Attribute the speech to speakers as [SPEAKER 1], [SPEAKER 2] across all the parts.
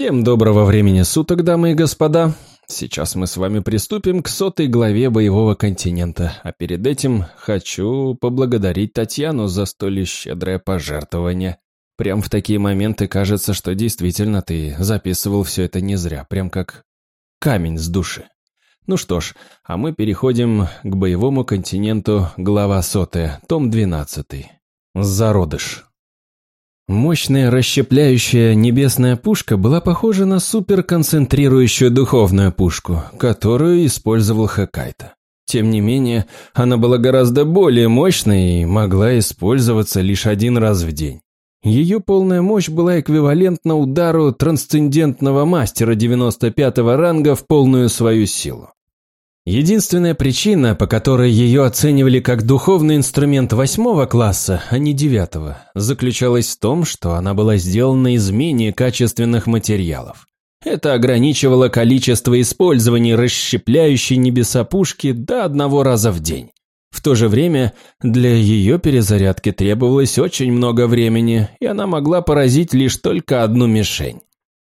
[SPEAKER 1] Всем доброго времени суток, дамы и господа. Сейчас мы с вами приступим к сотой главе боевого континента, а перед этим хочу поблагодарить Татьяну за столь щедрое пожертвование. Прям в такие моменты кажется, что действительно ты записывал все это не зря, прям как камень с души. Ну что ж, а мы переходим к боевому континенту, глава сотая, том 12. Зародыш. Мощная расщепляющая небесная пушка была похожа на суперконцентрирующую духовную пушку, которую использовал Хакайта. Тем не менее, она была гораздо более мощной и могла использоваться лишь один раз в день. Ее полная мощь была эквивалентна удару трансцендентного мастера 95-го ранга в полную свою силу. Единственная причина, по которой ее оценивали как духовный инструмент восьмого класса, а не девятого, заключалась в том, что она была сделана из менее качественных материалов. Это ограничивало количество использования расщепляющей небеса пушки до одного раза в день. В то же время для ее перезарядки требовалось очень много времени, и она могла поразить лишь только одну мишень.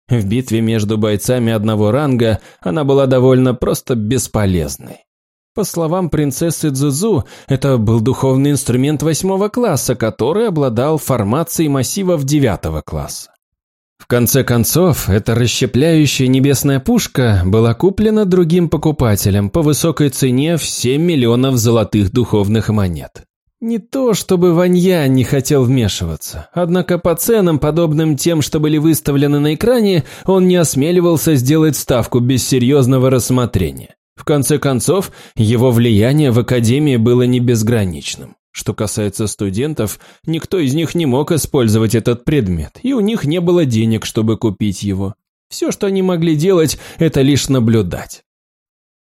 [SPEAKER 1] В битве между бойцами одного ранга она была довольно просто бесполезной. По словам принцессы Цзузу, это был духовный инструмент восьмого класса, который обладал формацией массивов девятого класса. В конце концов, эта расщепляющая небесная пушка была куплена другим покупателем по высокой цене в 7 миллионов золотых духовных монет. Не то, чтобы Ванья не хотел вмешиваться, однако по ценам, подобным тем, что были выставлены на экране, он не осмеливался сделать ставку без серьезного рассмотрения. В конце концов, его влияние в Академии было не безграничным. Что касается студентов, никто из них не мог использовать этот предмет, и у них не было денег, чтобы купить его. Все, что они могли делать, это лишь наблюдать.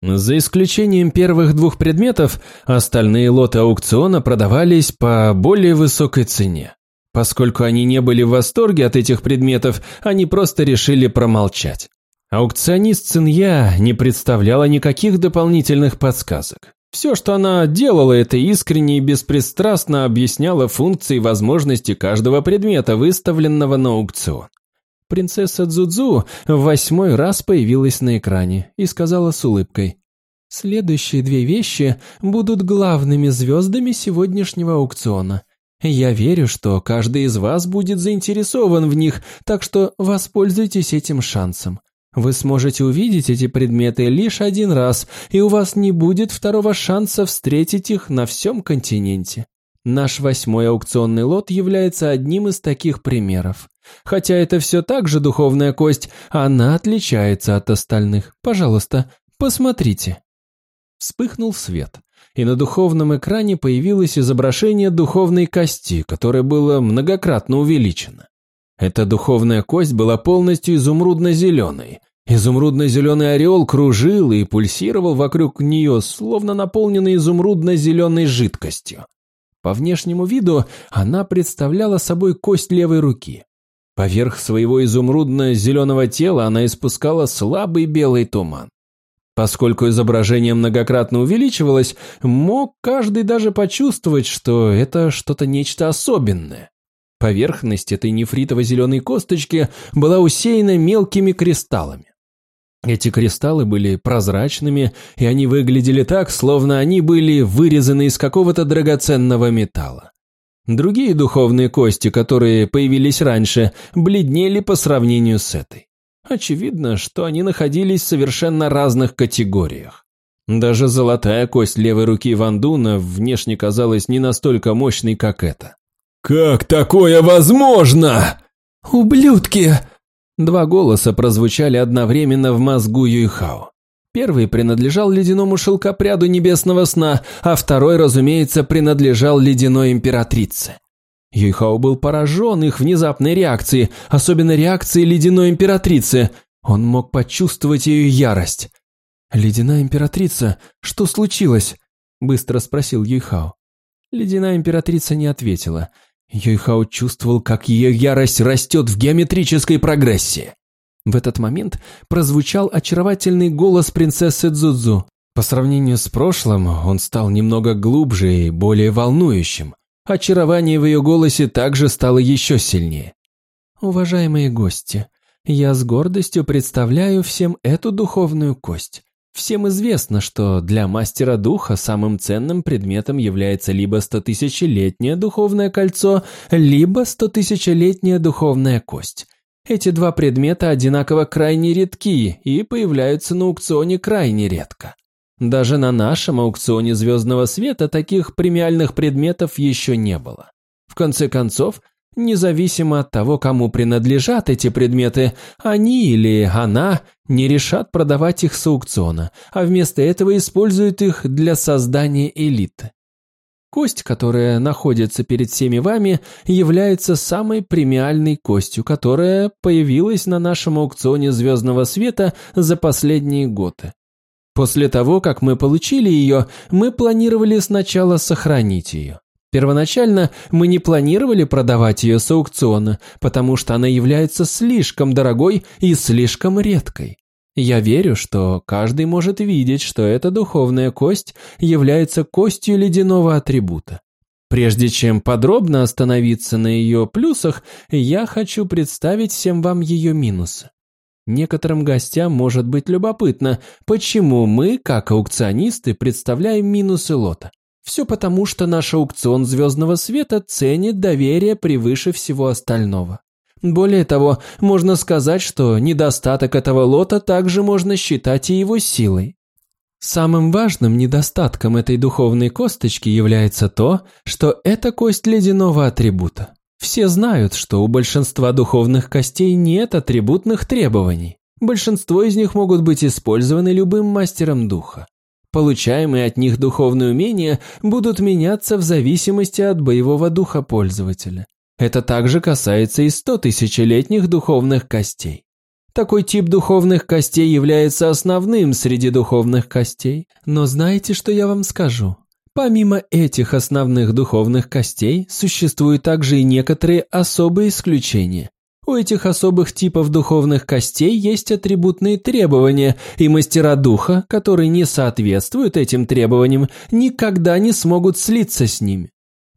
[SPEAKER 1] За исключением первых двух предметов, остальные лоты аукциона продавались по более высокой цене. Поскольку они не были в восторге от этих предметов, они просто решили промолчать. Аукционист Цинья не представляла никаких дополнительных подсказок. Все, что она делала, это искренне и беспристрастно объясняла функции и возможности каждого предмета, выставленного на аукцион. Принцесса Дзудзу в восьмой раз появилась на экране и сказала с улыбкой. «Следующие две вещи будут главными звездами сегодняшнего аукциона. Я верю, что каждый из вас будет заинтересован в них, так что воспользуйтесь этим шансом. Вы сможете увидеть эти предметы лишь один раз, и у вас не будет второго шанса встретить их на всем континенте. Наш восьмой аукционный лот является одним из таких примеров. Хотя это все так же духовная кость, она отличается от остальных. Пожалуйста, посмотрите. Вспыхнул свет, и на духовном экране появилось изображение духовной кости, которое было многократно увеличено. Эта духовная кость была полностью изумрудно-зеленой. Изумрудно-зеленый ореол кружил и пульсировал вокруг нее, словно наполненный изумрудно-зеленой жидкостью. По внешнему виду она представляла собой кость левой руки. Поверх своего изумрудно-зеленого тела она испускала слабый белый туман. Поскольку изображение многократно увеличивалось, мог каждый даже почувствовать, что это что-то нечто особенное. Поверхность этой нефритово-зеленой косточки была усеяна мелкими кристаллами. Эти кристаллы были прозрачными, и они выглядели так, словно они были вырезаны из какого-то драгоценного металла. Другие духовные кости, которые появились раньше, бледнели по сравнению с этой. Очевидно, что они находились в совершенно разных категориях. Даже золотая кость левой руки Вандуна внешне казалась не настолько мощной, как эта. «Как такое возможно?» «Ублюдки!» Два голоса прозвучали одновременно в мозгу Юйхао. Первый принадлежал ледяному шелкопряду небесного сна, а второй, разумеется, принадлежал ледяной императрице. Юйхао был поражен их внезапной реакцией, особенно реакцией ледяной императрицы. Он мог почувствовать ее ярость. «Ледяная императрица, что случилось?» – быстро спросил Юйхао. Ледяная императрица не ответила. Юйхао чувствовал, как ее ярость растет в геометрической прогрессии. В этот момент прозвучал очаровательный голос принцессы Дзудзу. По сравнению с прошлым, он стал немного глубже и более волнующим. Очарование в ее голосе также стало еще сильнее. «Уважаемые гости,
[SPEAKER 2] Я с гордостью представляю всем эту духовную кость. Всем известно, что для мастера духа самым ценным предметом является либо стотысячелетнее духовное кольцо, либо стотысячелетняя духовная кость. Эти два предмета одинаково крайне редки и появляются на аукционе крайне редко. Даже на нашем аукционе звездного света таких премиальных предметов еще не было. В конце концов, Независимо от того, кому принадлежат эти предметы, они или она не решат продавать их с аукциона, а вместо этого используют их для создания элиты. Кость, которая находится перед всеми вами, является самой премиальной костью, которая появилась на нашем аукционе звездного света за последние годы. После того, как мы получили ее, мы планировали сначала сохранить ее. Первоначально мы не планировали продавать ее с аукциона, потому что она является слишком дорогой и слишком редкой. Я верю, что каждый может видеть, что эта духовная кость является костью ледяного атрибута. Прежде чем подробно остановиться на ее плюсах, я хочу представить всем вам ее минусы. Некоторым гостям может быть любопытно, почему мы, как аукционисты, представляем минусы лота. Все потому, что наш аукцион звездного света ценит доверие превыше всего остального. Более того, можно сказать, что недостаток этого лота также можно считать и его силой. Самым важным недостатком этой духовной косточки является то, что это кость ледяного атрибута. Все знают, что у большинства духовных костей нет атрибутных требований. Большинство из них могут быть использованы любым мастером духа. Получаемые от них духовные умения будут меняться в зависимости от боевого духа пользователя. Это также касается и 100 тысячелетних духовных костей. Такой тип духовных костей является основным среди духовных костей. Но знаете, что я вам скажу? Помимо этих основных духовных костей, существуют также и некоторые особые исключения, у этих особых типов духовных костей есть атрибутные требования, и мастера духа, которые не соответствуют этим требованиям, никогда не смогут слиться с ними.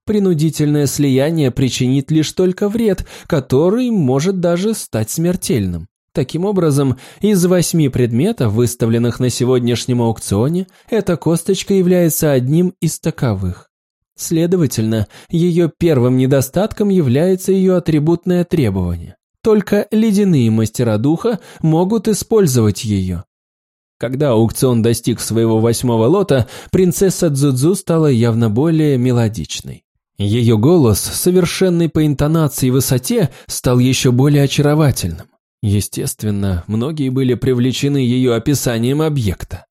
[SPEAKER 2] Принудительное слияние причинит лишь только вред, который может даже стать смертельным. Таким образом, из восьми предметов, выставленных на сегодняшнем аукционе, эта косточка является одним из таковых. Следовательно, ее первым недостатком является ее атрибутное требование. Только ледяные мастера духа могут использовать ее. Когда аукцион достиг своего восьмого лота, принцесса Дзудзу стала явно более мелодичной. Ее голос, совершенный по интонации и высоте, стал еще более очаровательным. Естественно, многие были привлечены ее описанием объекта.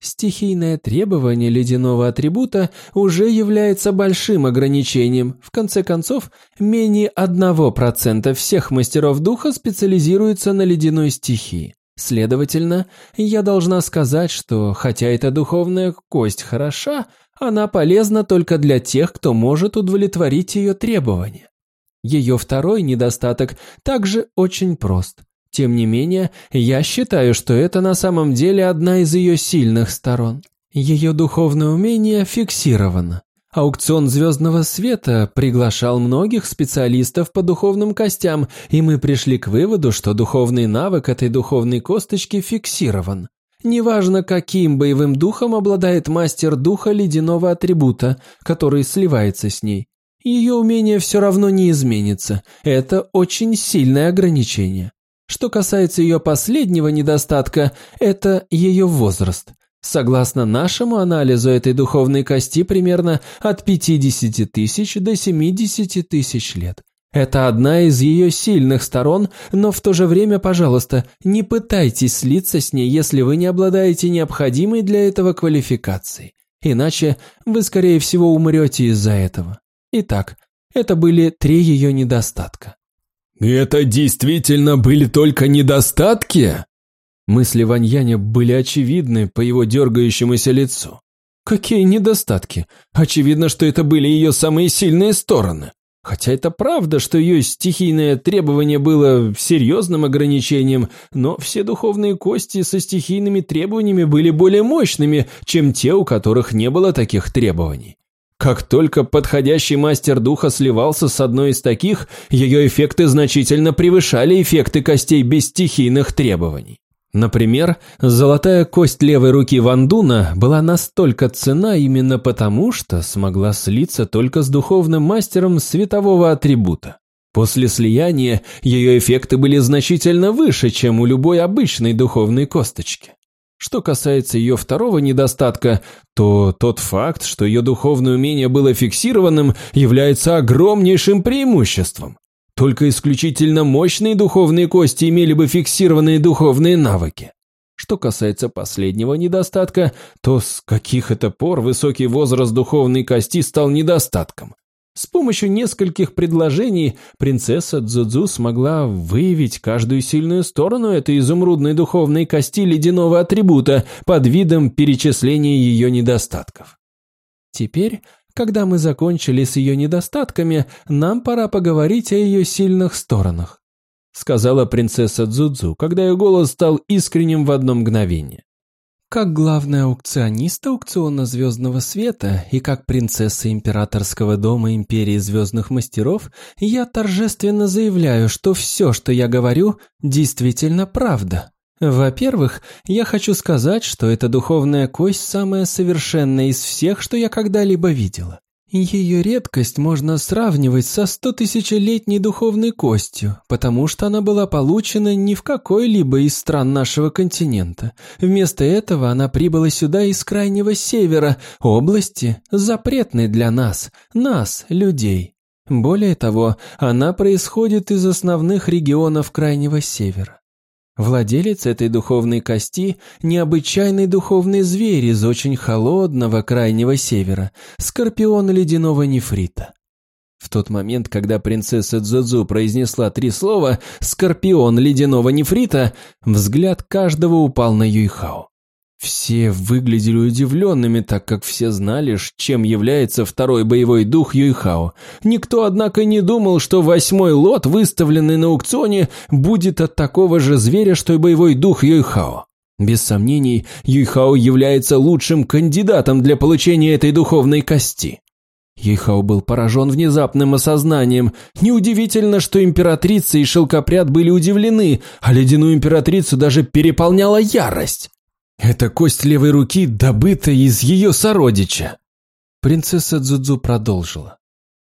[SPEAKER 2] Стихийное требование ледяного атрибута уже является большим ограничением. В конце концов, менее 1% всех мастеров духа специализируются на ледяной стихии. Следовательно, я должна сказать, что хотя эта духовная кость хороша, она полезна только для тех, кто может удовлетворить ее требования. Ее второй недостаток также очень прост. Тем не менее, я считаю, что это на самом деле одна из ее сильных сторон. Ее духовное умение фиксировано. Аукцион звездного света приглашал многих специалистов по духовным костям, и мы пришли к выводу, что духовный навык этой духовной косточки фиксирован. Неважно, каким боевым духом обладает мастер духа ледяного атрибута, который сливается с ней. Ее умение все равно не изменится. Это очень сильное ограничение. Что касается ее последнего недостатка, это ее возраст. Согласно нашему анализу этой духовной кости примерно от 50 тысяч до 70 тысяч лет. Это одна из ее сильных сторон, но в то же время, пожалуйста, не пытайтесь слиться с ней, если вы не обладаете необходимой для этого квалификацией. Иначе вы, скорее всего, умрете из-за этого. Итак, это были три ее недостатка.
[SPEAKER 1] «Это действительно были только недостатки?» Мысли Ваньяня были очевидны по его дергающемуся лицу. «Какие недостатки? Очевидно, что это были ее самые сильные стороны. Хотя это правда, что ее стихийное требование было серьезным ограничением, но все духовные кости со стихийными требованиями были более мощными, чем те, у которых не было таких требований. Как только подходящий мастер духа сливался с одной из таких, ее эффекты значительно превышали эффекты костей без стихийных требований. Например, золотая кость левой руки Вандуна была настолько цена именно потому, что смогла слиться только с духовным мастером светового атрибута. После слияния ее эффекты были значительно выше, чем у любой обычной духовной косточки. Что касается ее второго недостатка, то тот факт, что ее духовное умение было фиксированным, является огромнейшим преимуществом. Только исключительно мощные духовные кости имели бы фиксированные духовные навыки. Что касается последнего недостатка, то с каких это пор высокий возраст духовной кости стал недостатком? С помощью нескольких предложений принцесса Дзудзу смогла выявить каждую сильную сторону этой изумрудной духовной кости ледяного атрибута под видом перечисления ее недостатков. Теперь, когда мы закончили с ее недостатками, нам пора поговорить о ее сильных сторонах, сказала принцесса Дзудзу, когда ее голос стал искренним в одно мгновение. Как главный аукционист аукциона Звездного Света и как принцесса Императорского дома Империи Звездных Мастеров, я торжественно заявляю, что все, что я говорю, действительно правда. Во-первых, я хочу сказать, что эта духовная кость самая совершенная из всех, что я когда-либо видела. Ее редкость можно сравнивать со стотысячелетней духовной костью, потому что она была получена не в какой-либо из стран нашего континента. Вместо этого она прибыла сюда из крайнего севера, области, запретной для нас, нас, людей. Более того, она происходит из основных регионов крайнего севера. Владелец этой духовной кости – необычайный духовный зверь из очень холодного крайнего севера, скорпион ледяного нефрита. В тот момент, когда принцесса Дзудзу произнесла три слова «скорпион ледяного нефрита», взгляд каждого упал на Юйхао. Все выглядели удивленными, так как все знали, чем является второй боевой дух Юйхао. Никто, однако, не думал, что восьмой лот, выставленный на аукционе, будет от такого же зверя, что и боевой дух Юйхао. Без сомнений, Юйхао является лучшим кандидатом для получения этой духовной кости. Юйхао был поражен внезапным осознанием. Неудивительно, что императрица и шелкопряд были удивлены, а ледяную императрицу даже переполняла ярость. Это кость левой руки добыта из ее сородича. Принцесса Дзудзу продолжила.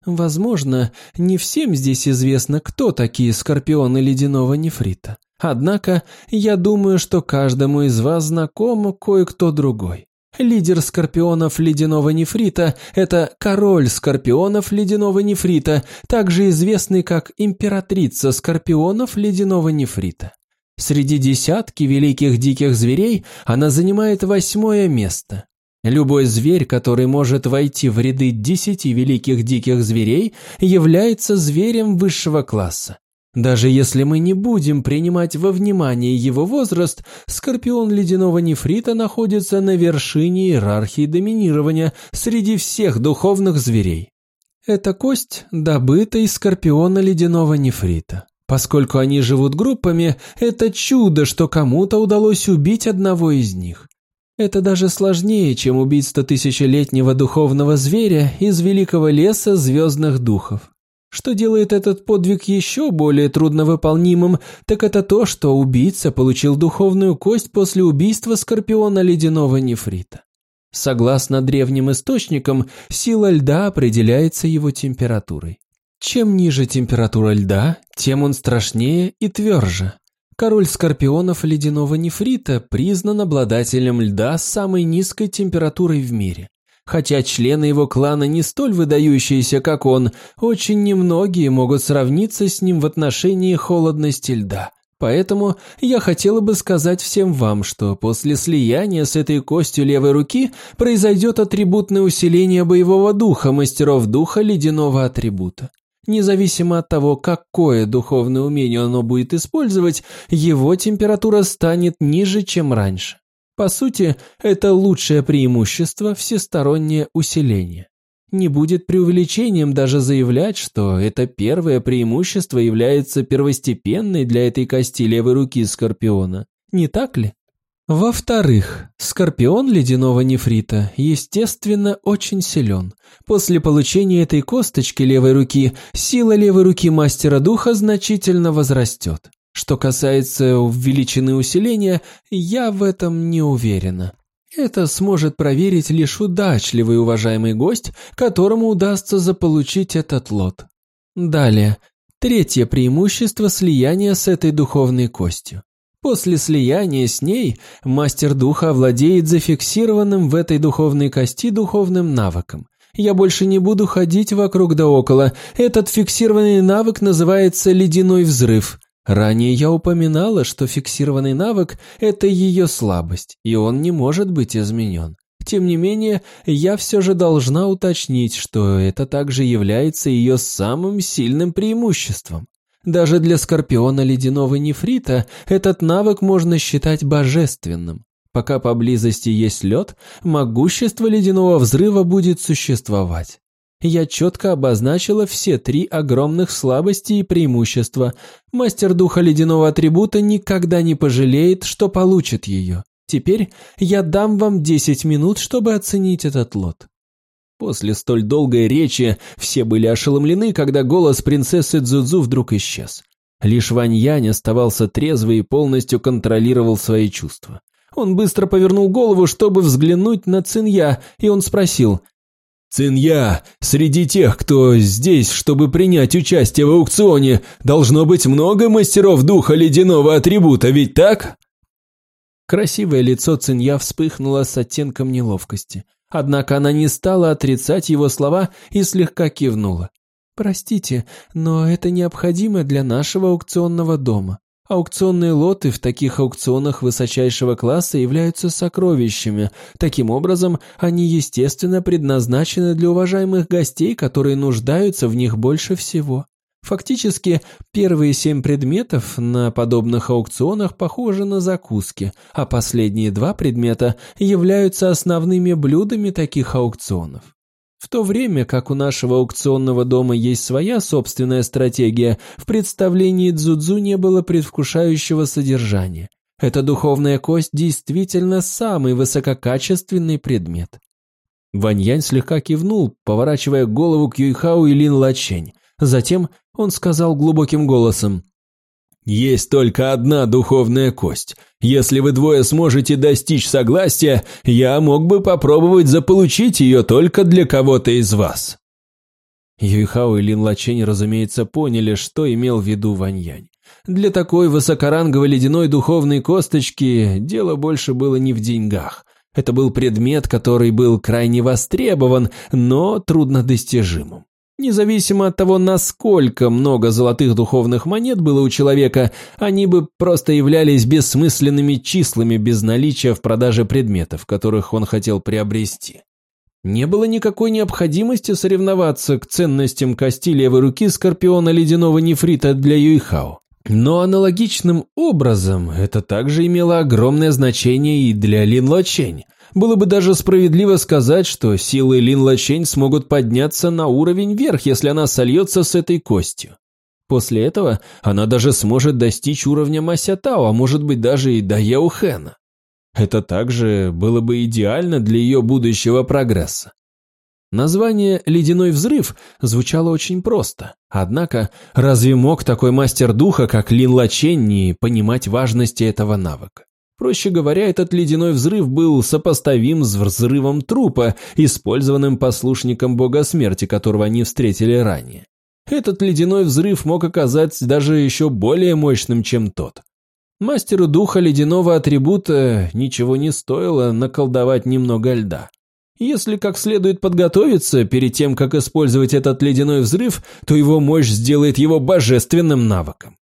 [SPEAKER 1] Возможно, не всем здесь известно, кто такие скорпионы ледяного нефрита. Однако, я думаю, что каждому из вас знаком кое-кто другой. Лидер скорпионов ледяного нефрита – это король скорпионов ледяного нефрита, также известный как императрица скорпионов ледяного нефрита. Среди десятки великих диких зверей она занимает восьмое место. Любой зверь, который может войти в ряды десяти великих диких зверей, является зверем высшего класса. Даже если мы не будем принимать во внимание его возраст, скорпион ледяного нефрита находится на вершине иерархии доминирования среди всех духовных зверей. Эта кость добыта из скорпиона ледяного нефрита. Поскольку они живут группами, это чудо, что кому-то удалось убить одного из них. Это даже сложнее, чем убить стотысячелетнего духовного зверя из великого леса звездных духов. Что делает этот подвиг еще более трудновыполнимым, так это то, что убийца получил духовную кость после убийства скорпиона ледяного нефрита. Согласно древним источникам, сила льда определяется его температурой. Чем ниже температура льда, тем он страшнее и тверже. Король скорпионов ледяного нефрита признан обладателем льда с самой низкой температурой в мире. Хотя члены его клана не столь выдающиеся, как он, очень немногие могут сравниться с ним в отношении холодности льда. Поэтому я хотела бы сказать всем вам, что после слияния с этой костью левой руки произойдет атрибутное усиление боевого духа мастеров духа ледяного атрибута. Независимо от того, какое духовное умение оно будет использовать, его температура станет ниже, чем раньше. По сути, это лучшее преимущество – всестороннее усиление. Не будет преувеличением даже заявлять, что это первое преимущество является первостепенной для этой кости левой руки Скорпиона. Не так ли?
[SPEAKER 2] Во-вторых, скорпион ледяного нефрита, естественно, очень силен. После получения этой косточки левой руки, сила левой руки мастера духа значительно возрастет. Что касается величины усиления, я в этом не уверена. Это сможет проверить лишь удачливый уважаемый гость, которому удастся заполучить этот лот. Далее, третье преимущество слияния с этой духовной костью. После слияния с ней мастер духа овладеет зафиксированным в этой духовной кости духовным навыком. Я больше не буду ходить вокруг да около. Этот фиксированный навык называется «ледяной взрыв». Ранее я упоминала, что фиксированный навык – это ее слабость, и он не может быть изменен. Тем не менее, я все же должна уточнить, что это также является ее самым сильным преимуществом. Даже для скорпиона ледяного нефрита этот навык можно считать божественным. Пока поблизости есть лед, могущество ледяного взрыва будет существовать я четко обозначила все три огромных слабости и преимущества. Мастер духа ледяного атрибута никогда не пожалеет, что получит ее. Теперь я дам вам 10 минут, чтобы оценить этот лот. После столь долгой речи все были ошеломлены, когда голос принцессы Дзудзу вдруг исчез. Лишь Вань Янь оставался трезвый и полностью контролировал свои чувства. Он быстро повернул голову, чтобы взглянуть на Цинья, и он спросил,
[SPEAKER 1] Цинья, среди тех, кто здесь, чтобы принять участие в аукционе, должно быть много мастеров духа ледяного атрибута, ведь так?
[SPEAKER 2] Красивое лицо Цинья вспыхнуло с оттенком неловкости. Однако она не стала отрицать его слова и слегка кивнула. «Простите, но это необходимо для нашего аукционного дома. Аукционные лоты в таких аукционах высочайшего класса являются сокровищами. Таким образом, они, естественно, предназначены для уважаемых гостей, которые нуждаются в них больше всего. Фактически, первые семь предметов на подобных аукционах похожи на закуски, а последние два предмета являются основными блюдами таких аукционов. В то время как у нашего аукционного дома есть своя собственная стратегия, в представлении Дзудзу не было предвкушающего содержания. Эта духовная кость действительно самый высококачественный предмет. Ваньянь слегка кивнул, поворачивая голову к Юйхау и Лин Лачень. Затем он сказал глубоким голосом, есть только одна духовная кость. Если вы двое сможете достичь согласия, я мог бы попробовать заполучить ее только для кого-то из вас». Юйхао и Лин Лачень, разумеется, поняли, что имел в виду Ваньянь. Для такой высокоранговой ледяной духовной косточки дело больше было не в деньгах. Это был предмет, который был крайне востребован, но труднодостижимым. Независимо от того, насколько много золотых духовных монет было у человека, они бы просто являлись бессмысленными числами без наличия в продаже предметов, которых он хотел приобрести. Не было никакой необходимости соревноваться к ценностям кости левой руки скорпиона ледяного нефрита для Юйхао. Но аналогичным образом это также имело огромное значение и для Лин Лочень, было бы даже справедливо сказать, что силы Лин Лачень смогут подняться на уровень вверх, если она сольется с этой костью. После этого она даже сможет достичь уровня Масятао, а может быть даже и до Яухена. Это также было бы идеально для ее будущего прогресса. Название «Ледяной взрыв» звучало очень просто. Однако, разве мог такой мастер духа, как Лин Лачень, не понимать важности этого навыка? Проще говоря, этот ледяной взрыв был сопоставим с взрывом трупа, использованным послушником бога смерти, которого они встретили ранее. Этот ледяной взрыв мог оказаться даже еще более мощным, чем тот. Мастеру духа ледяного атрибута ничего не стоило наколдовать немного льда. Если как следует подготовиться перед тем, как использовать этот ледяной взрыв, то его мощь сделает его божественным навыком.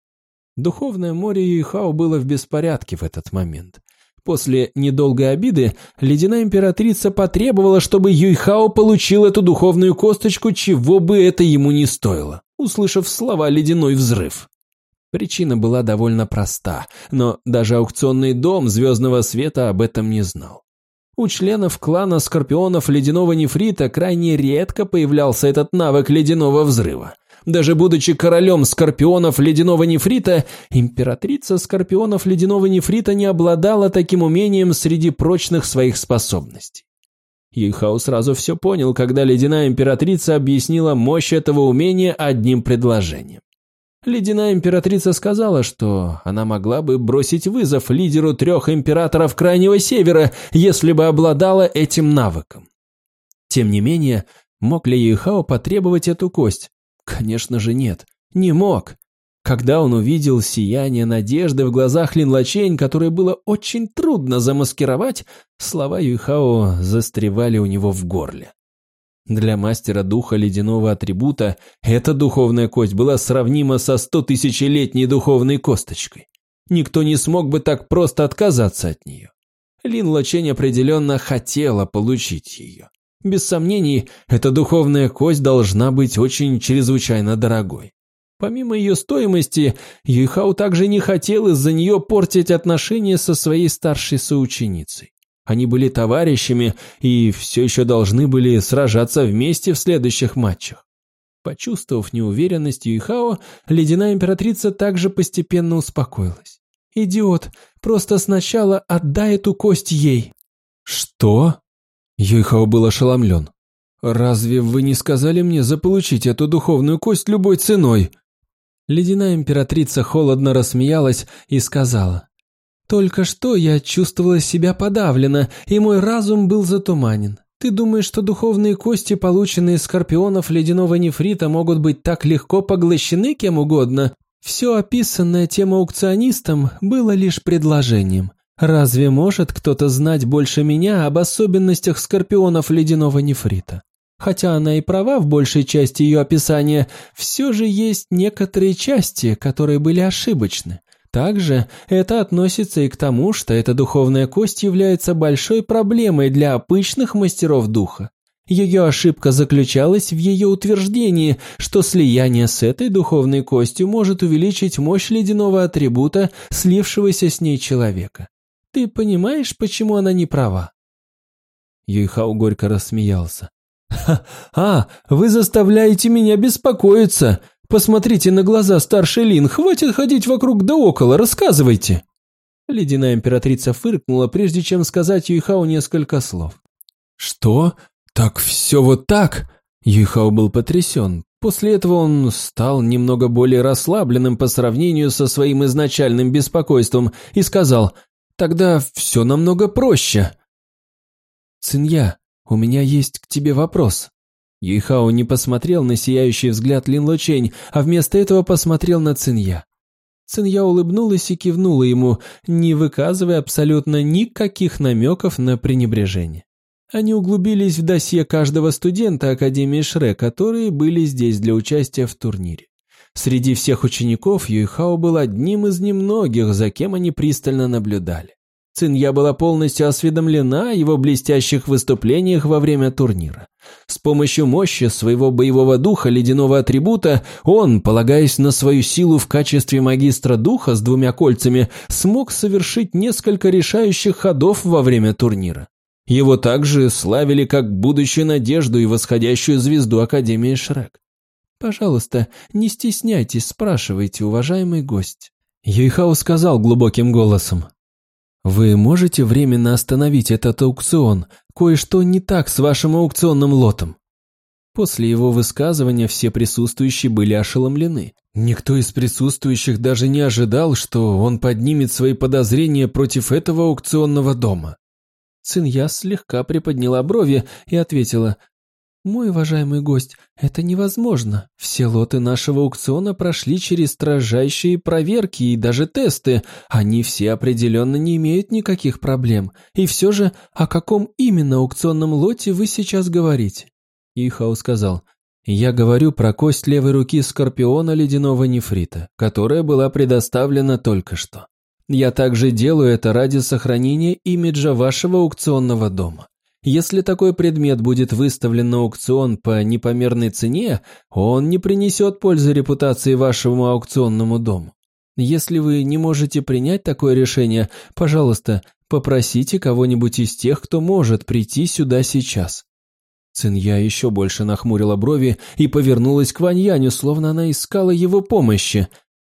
[SPEAKER 2] Духовное море Юйхао было в беспорядке в этот момент. После недолгой обиды ледяная императрица потребовала, чтобы Юйхао получил эту духовную косточку, чего бы это ему не стоило, услышав слова «ледяной взрыв». Причина была довольно проста, но даже аукционный дом Звездного Света об этом не знал. У членов клана Скорпионов Ледяного Нефрита крайне редко появлялся этот навык Ледяного Взрыва – Даже будучи королем скорпионов ледяного нефрита, императрица скорпионов ледяного нефрита не обладала таким умением среди прочных своих способностей. Юйхао сразу все понял, когда ледяная императрица объяснила мощь этого умения одним предложением. Ледяная императрица сказала, что она могла бы бросить вызов лидеру трех императоров Крайнего Севера, если бы обладала этим навыком. Тем не менее, мог ли Юйхао потребовать эту кость? Конечно же нет, не мог. Когда он увидел сияние надежды в глазах Лин Лачень, которое было очень трудно замаскировать, слова Юйхао застревали у него в горле. Для мастера духа ледяного атрибута эта духовная кость была сравнима со стотысячелетней духовной косточкой. Никто не смог бы так просто отказаться от нее. Лин Лачень определенно хотела получить ее. Без сомнений, эта духовная кость должна быть очень чрезвычайно дорогой. Помимо ее стоимости, Юйхау также не хотел из-за нее портить отношения со своей старшей соученицей. Они были товарищами и все еще должны были сражаться вместе в следующих матчах. Почувствовав неуверенность Юйхао, ледяная императрица также постепенно успокоилась. «Идиот, просто сначала отдай эту кость ей».
[SPEAKER 1] «Что?» Юйхао был ошеломлен. «Разве вы не сказали мне заполучить эту духовную кость любой ценой?»
[SPEAKER 2] Ледяная императрица холодно рассмеялась и сказала, «Только что я чувствовала себя подавлена, и мой разум был затуманен. Ты думаешь, что духовные кости, полученные из скорпионов ледяного нефрита, могут быть так легко поглощены кем угодно? Все описанное тем аукционистом было лишь предложением. Разве может кто-то знать больше меня об особенностях скорпионов ледяного нефрита? Хотя она и права в большей части ее описания, все же есть некоторые части, которые были ошибочны. Также это относится и к тому, что эта духовная кость является большой проблемой для обычных мастеров духа. Ее ошибка заключалась в ее утверждении, что слияние с этой духовной костью может увеличить мощь ледяного атрибута, слившегося с ней человека. Ты понимаешь, почему она не права?»
[SPEAKER 1] Юйхау горько рассмеялся.
[SPEAKER 2] «Ха, а, вы заставляете меня беспокоиться. Посмотрите на глаза старшей Лин, хватит ходить вокруг да около, рассказывайте». Ледяная императрица фыркнула, прежде чем сказать Юйхау несколько слов.
[SPEAKER 1] «Что? Так все вот так?» Юйхао был потрясен. После этого он стал немного более расслабленным по сравнению со своим изначальным беспокойством и сказал Тогда все намного проще.
[SPEAKER 2] Цинья, у меня есть к тебе вопрос. Юйхао не посмотрел на сияющий взгляд Лин Лочень, а вместо этого посмотрел на Цинья. Цинья улыбнулась и кивнула ему, не выказывая абсолютно никаких намеков на пренебрежение. Они углубились в досье каждого студента Академии Шре, которые были здесь для участия в турнире. Среди всех учеников Юйхао был одним из немногих, за кем они пристально наблюдали. Цинья была полностью осведомлена о его блестящих выступлениях во время турнира. С помощью мощи своего боевого духа ледяного атрибута он, полагаясь на свою силу в качестве магистра духа с двумя кольцами, смог совершить несколько решающих ходов во время турнира. Его также славили как будущую надежду и восходящую звезду Академии Шрек. «Пожалуйста, не стесняйтесь, спрашивайте, уважаемый гость». Юйхао сказал глубоким голосом. «Вы можете временно остановить этот аукцион? Кое-что не так с вашим аукционным лотом». После его высказывания все присутствующие были ошеломлены. Никто из присутствующих даже не ожидал, что он поднимет свои подозрения против этого аукционного дома. Цинья слегка приподняла брови и ответила, «Мой уважаемый гость, это невозможно. Все лоты нашего аукциона прошли через строжайшие проверки и даже тесты. Они все определенно не имеют никаких проблем. И все же, о каком именно аукционном лоте вы сейчас говорите?» Ихау сказал, «Я говорю про кость левой руки Скорпиона ледяного нефрита, которая была предоставлена только что. Я также делаю это ради сохранения имиджа вашего аукционного дома. Если такой предмет будет выставлен на аукцион по непомерной цене, он не принесет пользы репутации вашему аукционному дому. Если вы не можете принять такое решение, пожалуйста, попросите кого-нибудь из тех, кто может прийти сюда сейчас. Цинья еще больше нахмурила брови и повернулась к Ваньяню, словно она искала его помощи.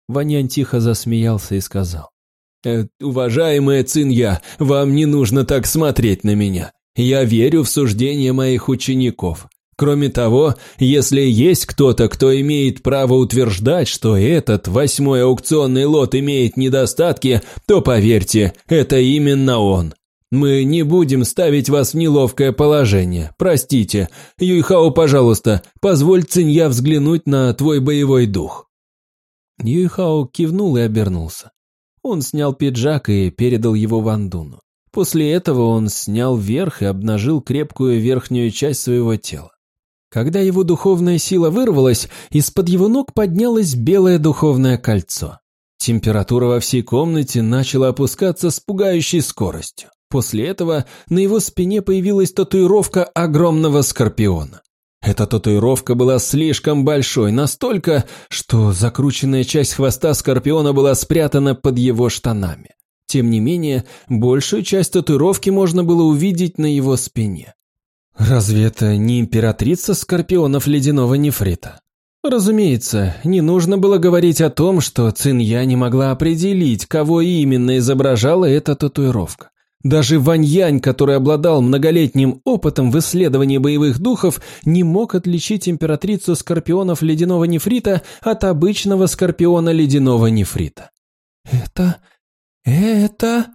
[SPEAKER 2] Ваньянь тихо засмеялся и сказал. «Э, «Уважаемая Цинья, вам не нужно так смотреть на меня. Я верю в суждения моих учеников. Кроме того, если есть кто-то, кто имеет право утверждать, что этот восьмой аукционный лот имеет недостатки, то поверьте, это именно он. Мы не будем ставить вас в неловкое положение. Простите. Юйхао, пожалуйста, позволь Цинья взглянуть на твой боевой дух. Юйхао кивнул и обернулся. Он снял пиджак и передал его Вандуну. После этого он снял верх и обнажил крепкую верхнюю часть своего тела. Когда его духовная сила вырвалась, из-под его ног поднялось белое духовное кольцо. Температура во всей комнате начала опускаться с пугающей скоростью. После этого на его спине появилась татуировка огромного скорпиона. Эта татуировка была слишком большой, настолько, что закрученная часть хвоста скорпиона была спрятана под его штанами. Тем не менее, большую часть татуировки можно было увидеть на его спине. Разве это не императрица скорпионов ледяного нефрита? Разумеется, не нужно было говорить о том, что Цинья не могла определить, кого именно изображала эта татуировка. Даже Ваньянь, который обладал многолетним опытом в исследовании боевых духов, не мог отличить императрицу скорпионов ледяного нефрита от обычного скорпиона ледяного нефрита. «Это... это...»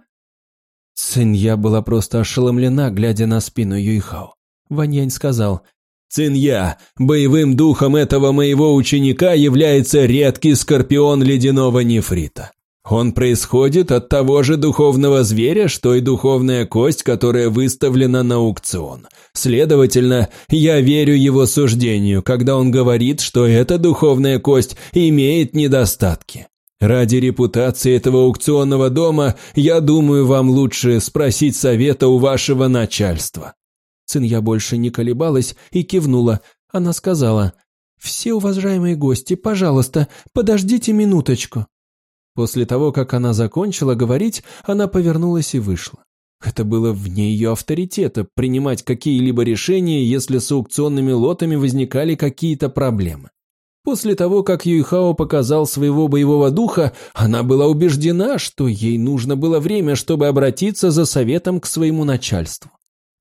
[SPEAKER 2] Цинья была просто ошеломлена, глядя на спину Юйхао. Ваньянь сказал, «Цинья, боевым духом этого моего ученика является редкий скорпион ледяного нефрита. Он происходит от того же духовного зверя, что и духовная кость, которая выставлена на аукцион. Следовательно, я верю его суждению, когда он говорит, что эта духовная кость имеет недостатки. Ради репутации этого аукционного дома, я думаю, вам лучше спросить совета у вашего начальства. Цинья больше не колебалась и кивнула. Она сказала, «Все уважаемые гости, пожалуйста, подождите минуточку». После того, как она закончила говорить, она повернулась и вышла. Это было вне ее авторитета принимать какие-либо решения, если с аукционными лотами возникали какие-то проблемы. После того, как Юйхао показал своего боевого духа, она была убеждена, что ей нужно было время, чтобы обратиться за советом к своему начальству.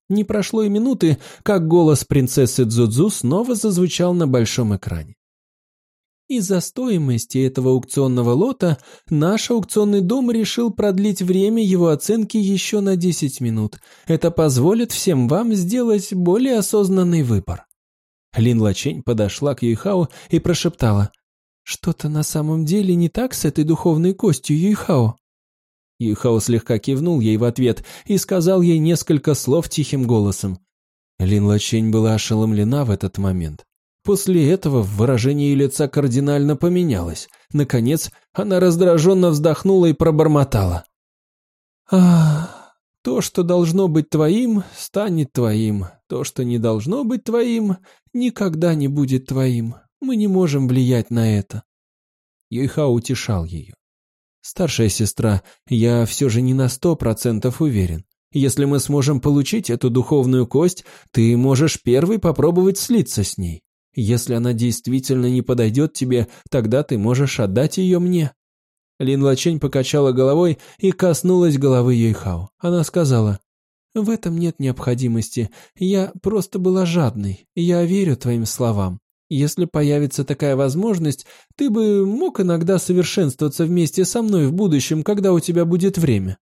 [SPEAKER 2] Не прошло и минуты, как голос принцессы Дзудзу снова зазвучал на большом экране. Из-за стоимости этого аукционного лота наш аукционный дом решил продлить время его оценки еще на 10 минут. Это позволит всем вам сделать более осознанный выбор. Лин Лачень подошла к Юйхао и прошептала. «Что-то на самом деле не так с этой духовной костью, Юйхао?» Юйхао слегка кивнул ей в ответ и сказал ей несколько слов тихим голосом. Лин Лачень была ошеломлена в этот момент. После этого выражение лица кардинально поменялось. Наконец, она раздраженно вздохнула и пробормотала. «Ах, то, что должно быть твоим, станет твоим. То, что не должно быть твоим, никогда не будет твоим. Мы не можем влиять на это». Юйхао утешал ее. «Старшая сестра, я все же не на сто процентов уверен. Если мы сможем получить эту духовную кость, ты можешь первый попробовать слиться с ней. Если она действительно не подойдет тебе, тогда ты можешь отдать ее мне». Лин Лачень покачала головой и коснулась головы Юйхао. Она сказала, «В этом нет необходимости. Я просто была жадной. Я верю твоим словам. Если появится такая возможность, ты бы мог иногда совершенствоваться вместе со мной в будущем, когда у тебя будет время».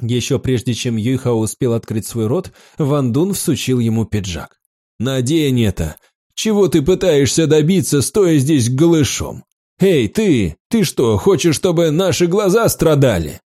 [SPEAKER 2] Еще прежде чем Юйхао успел открыть свой рот, Ван Дун всучил ему пиджак. «Надень это! Чего ты пытаешься добиться, стоя здесь голышом? Эй, ты! Ты что, хочешь, чтобы наши глаза страдали?»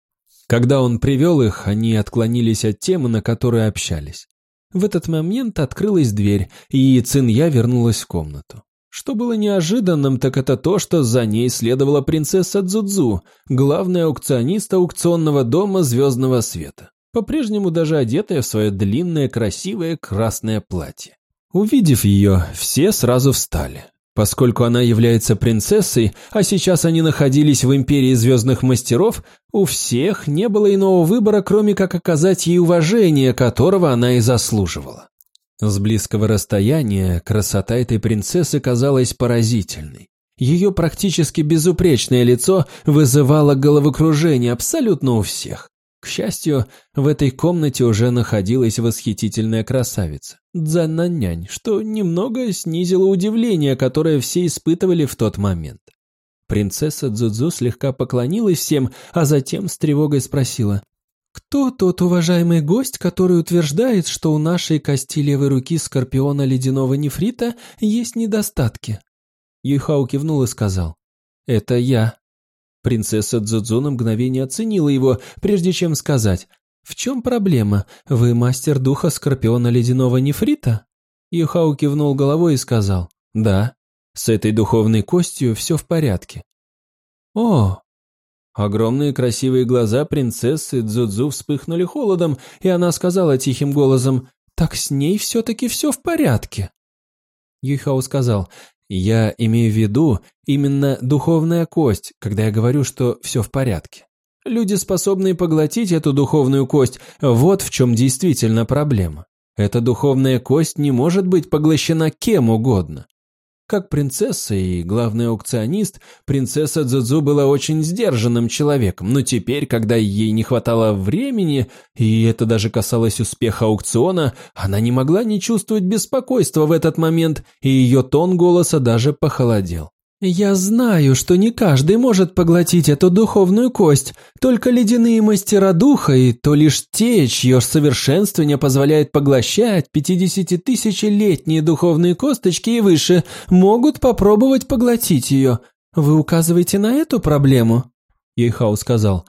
[SPEAKER 2] Когда он привел их, они отклонились от темы, на которой общались. В этот момент открылась дверь, и Цинья вернулась в комнату. Что было неожиданным, так это то, что за ней следовала принцесса Дзудзу, главная аукционист аукционного дома Звездного Света, по-прежнему даже одетая в свое длинное красивое красное платье. Увидев ее, все сразу встали. Поскольку она является принцессой, а сейчас они находились в Империи Звездных Мастеров, у всех не было иного выбора, кроме как оказать ей уважение, которого она и заслуживала. С близкого расстояния красота этой принцессы казалась поразительной. Ее практически безупречное лицо вызывало головокружение абсолютно у всех. К счастью, в этой комнате уже находилась восхитительная красавица, Дзаннанянь, что немного снизило удивление, которое все испытывали в тот момент. Принцесса Дзудзу слегка поклонилась всем, а затем с тревогой спросила, «Кто тот уважаемый гость, который утверждает, что у нашей кости левой руки скорпиона ледяного нефрита есть недостатки?» Юйхао кивнул и сказал, «Это я». Принцесса Дзудзу на мгновение оценила его, прежде чем сказать, «В чем проблема? Вы мастер духа скорпиона ледяного нефрита?» Юхау кивнул головой и сказал, «Да, с этой духовной костью все в порядке». «О!» Огромные красивые глаза принцессы Дзудзу вспыхнули холодом, и она сказала тихим голосом, «Так с ней все-таки все в порядке». Юйхао сказал, я имею в виду именно духовная кость, когда я говорю, что все в порядке. Люди, способные поглотить эту духовную кость, вот в чем действительно проблема. Эта духовная кость не может быть поглощена кем угодно. Как принцесса и главный аукционист, принцесса Дзудзу была очень сдержанным человеком, но теперь, когда ей не хватало времени, и это даже касалось успеха аукциона, она не могла не чувствовать беспокойства в этот момент, и ее тон голоса даже похолодел. «Я знаю, что не каждый может поглотить эту духовную кость, только ледяные мастера духа и то лишь те, чье совершенствование позволяет поглощать 50-тысячелетние духовные косточки и выше, могут попробовать поглотить ее. Вы указываете на эту проблему?» Ейхау сказал,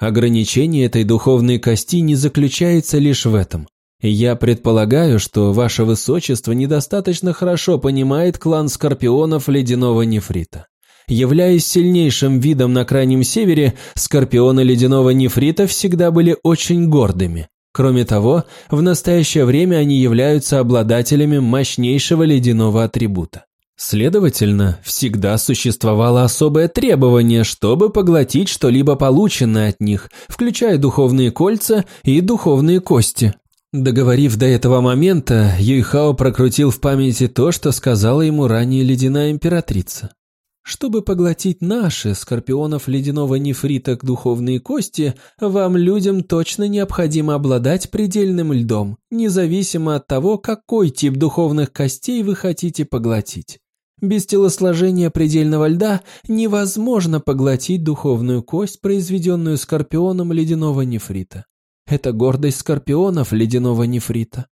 [SPEAKER 2] «Ограничение этой духовной кости не заключается лишь в этом. Я предполагаю, что ваше высочество недостаточно хорошо понимает клан скорпионов ледяного нефрита. Являясь сильнейшим видом на Крайнем Севере, скорпионы ледяного нефрита всегда были очень гордыми. Кроме того, в настоящее время они являются обладателями мощнейшего ледяного атрибута. Следовательно, всегда существовало особое требование, чтобы поглотить что-либо полученное от них, включая духовные кольца и духовные кости. Договорив до этого момента, Юйхао прокрутил в памяти то, что сказала ему ранее ледяная императрица. Чтобы поглотить наши, скорпионов ледяного нефрита, духовные кости, вам, людям, точно необходимо обладать предельным льдом, независимо от того, какой тип духовных костей вы хотите поглотить. Без телосложения предельного льда невозможно поглотить духовную кость, произведенную скорпионом ледяного нефрита. Это гордость скорпионов ледяного нефрита.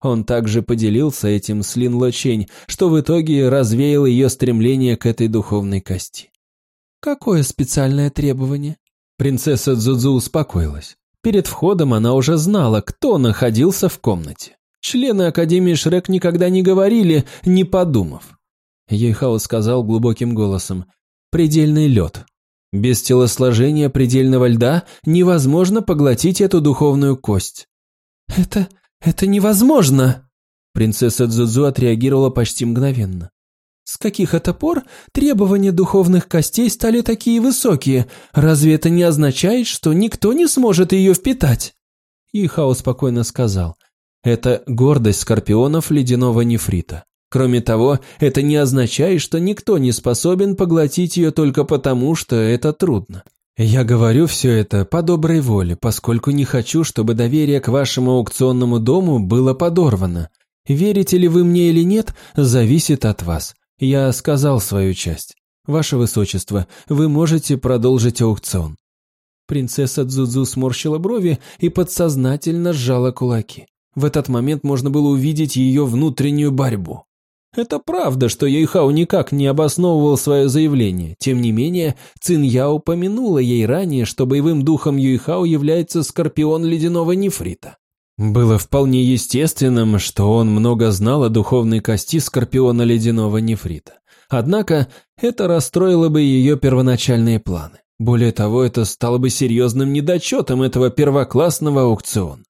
[SPEAKER 2] Он также поделился этим с Лин Лочень, что в итоге развеял ее стремление к этой духовной кости. «Какое специальное требование?» Принцесса Дзудзу успокоилась. Перед входом она уже знала, кто находился в комнате. Члены Академии Шрек никогда не говорили, не подумав. Ейхао сказал глубоким голосом «Предельный лед». Без телосложения предельного льда невозможно поглотить эту духовную кость. «Это... это невозможно!» Принцесса Дзудзу отреагировала почти мгновенно. «С каких это пор требования духовных костей стали такие высокие? Разве это не означает, что никто не сможет ее впитать?» Ихао спокойно сказал. «Это гордость скорпионов ледяного нефрита. Кроме того, это не означает, что никто не способен поглотить ее только потому, что это трудно. Я говорю все это по доброй воле, поскольку не хочу, чтобы доверие к вашему аукционному дому было подорвано. Верите ли вы мне или нет, зависит от вас. Я сказал свою часть. Ваше Высочество, вы можете продолжить аукцион. Принцесса Дзудзу сморщила брови и подсознательно сжала кулаки. В этот момент можно было увидеть ее внутреннюю борьбу. Это правда, что Юйхао никак не обосновывал свое заявление. Тем не менее, Цин Я упомянула ей ранее, что боевым духом Юйхао является скорпион ледяного нефрита. Было вполне естественным, что он много знал о духовной кости скорпиона ледяного нефрита. Однако это расстроило бы ее первоначальные планы. Более того, это стало бы серьезным недочетом этого первоклассного аукциона.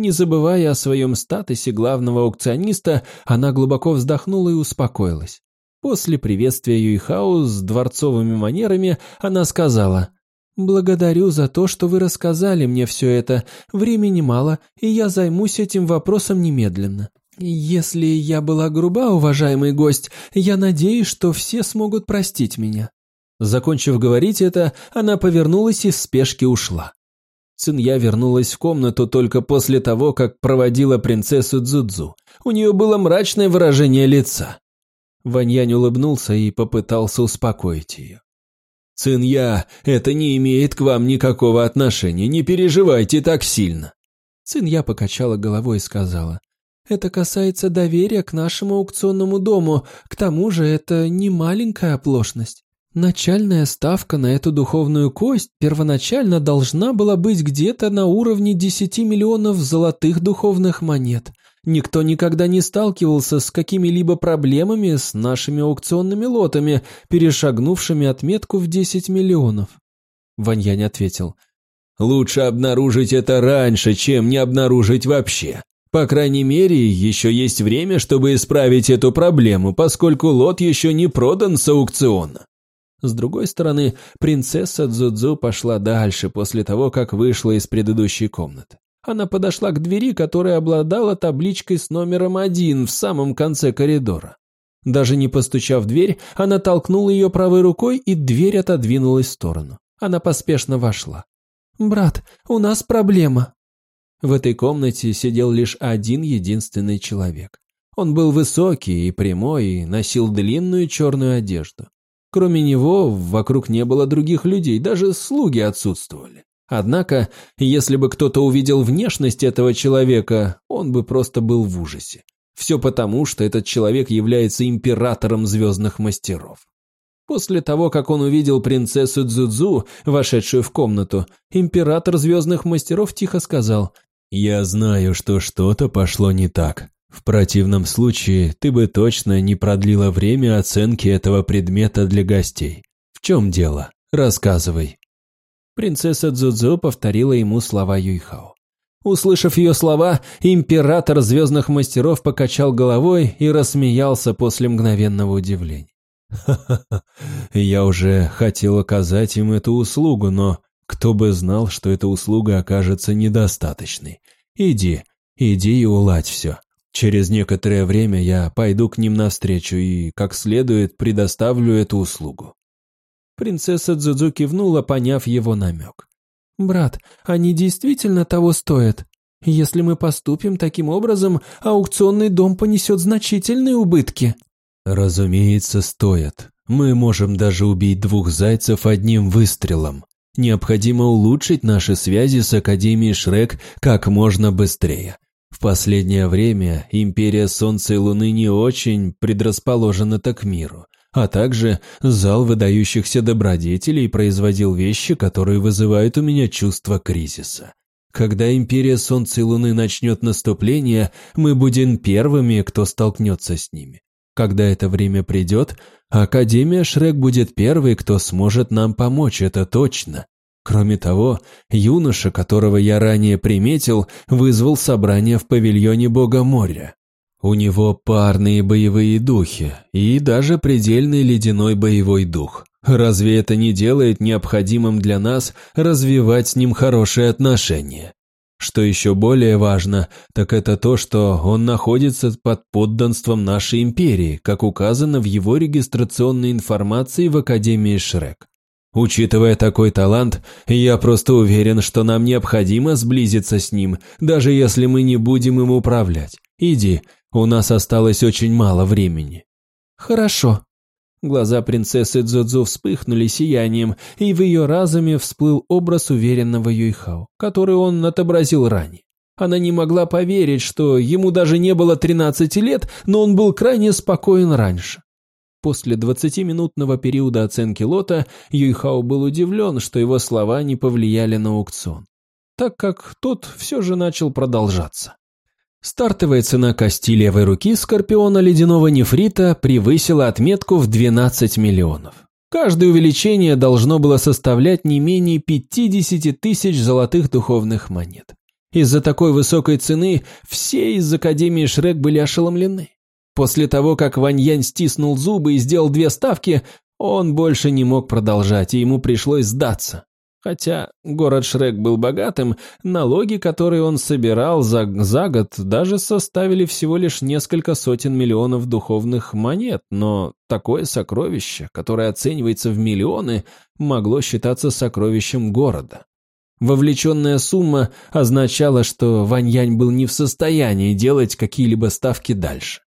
[SPEAKER 2] Не забывая о своем статусе главного аукциониста, она глубоко вздохнула и успокоилась. После приветствия Юйхао с дворцовыми манерами она сказала «Благодарю за то, что вы рассказали мне все это. Времени мало, и я займусь этим вопросом немедленно. «Если я была груба, уважаемый гость, я надеюсь, что все смогут простить меня». Закончив говорить это, она повернулась и в спешке ушла. Цинья вернулась в комнату только после того, как проводила принцессу Цзудзу. У нее было мрачное выражение лица. Ваньянь улыбнулся и попытался успокоить ее. «Цинья, это не имеет к вам никакого отношения, не переживайте так сильно». Цинья покачала головой и сказала, «Это касается доверия к нашему аукционному дому, к тому же это не маленькая оплошность. Начальная ставка на эту духовную кость первоначально должна была быть где-то на уровне 10 миллионов золотых духовных монет. Никто никогда не сталкивался с какими-либо проблемами с нашими аукционными лотами, перешагнувшими отметку в 10 миллионов. Ваньянь ответил, «Лучше обнаружить это раньше, чем не обнаружить вообще. По крайней мере, еще есть время, чтобы исправить эту проблему, поскольку лот еще не продан с аукциона. С другой стороны, принцесса Дзудзу пошла дальше после того, как вышла из предыдущей комнаты. Она подошла к двери, которая обладала табличкой с номером один в самом конце коридора. Даже не постучав в дверь, она толкнула ее правой рукой, и дверь отодвинулась в сторону. Она поспешно вошла. «Брат, у нас проблема». В этой комнате сидел лишь один единственный человек. Он был высокий и прямой и носил длинную черную одежду. Кроме него, вокруг не было других людей, даже слуги отсутствовали. Однако, если бы кто-то увидел внешность этого человека, он бы просто был в ужасе. Все потому, что этот человек является императором звездных мастеров. После того, как он увидел принцессу Дзудзу, вошедшую в комнату, император звездных мастеров тихо сказал «Я знаю, что что-то пошло не так. В противном случае ты бы точно не продлила время оценки этого предмета для гостей. В чем дело? Рассказывай». Принцесса Цзуцзу повторила ему слова Юйхао. Услышав ее слова, император звездных мастеров покачал головой и рассмеялся после мгновенного удивления. «Ха-ха-ха, я уже хотел оказать им эту услугу, но кто бы знал, что эта услуга окажется недостаточной. Иди, иди и уладь все. Через некоторое время я пойду к ним навстречу и, как следует, предоставлю эту услугу». Принцесса Дзудзу кивнула, поняв его намек. «Брат, они действительно того стоят. Если мы поступим таким образом, аукционный дом понесет значительные убытки». «Разумеется, стоят. Мы можем даже убить двух зайцев одним выстрелом. Необходимо улучшить наши связи с Академией Шрек как можно быстрее. В последнее время Империя Солнца и Луны не очень предрасположена-то к миру, а также зал выдающихся добродетелей производил вещи, которые вызывают у меня чувство кризиса. Когда Империя Солнца и Луны начнет наступление, мы будем первыми, кто столкнется с ними. Когда это время придет, Академия Шрек будет первой, кто сможет нам помочь, это точно. Кроме того, юноша, которого я ранее приметил, вызвал собрание в павильоне Бога моря. У него парные боевые духи и даже предельный ледяной боевой дух. Разве это не делает необходимым для нас развивать с ним хорошие отношения? Что еще более важно, так это то, что он находится под подданством нашей империи, как указано в его регистрационной информации в Академии Шрек. Учитывая такой талант, я просто уверен, что нам необходимо сблизиться с ним, даже если мы не будем им управлять. Иди, у нас осталось очень мало времени». «Хорошо». Глаза принцессы Дзодзу вспыхнули сиянием, и в ее разуме всплыл образ уверенного Юйхао, который он отобразил ранее. Она не могла поверить, что ему даже не было 13 лет, но он был крайне спокоен раньше. После 20-минутного периода оценки лота Юйхао был удивлен, что его слова не повлияли на аукцион, так как тот все же начал продолжаться. Стартовая цена кости левой руки Скорпиона ледяного нефрита превысила отметку в 12 миллионов. Каждое увеличение должно было составлять не менее 50 тысяч золотых духовных монет. Из-за такой высокой цены все из Академии Шрек были ошеломлены. После того, как Ваньянь стиснул зубы и сделал две ставки, он больше не мог продолжать, и ему пришлось сдаться. Хотя город Шрек был богатым, налоги, которые он собирал за, за год, даже составили всего лишь несколько сотен миллионов духовных монет, но такое сокровище, которое оценивается в миллионы, могло считаться сокровищем города. Вовлеченная сумма означала, что Ваньянь был не в состоянии делать какие-либо ставки дальше.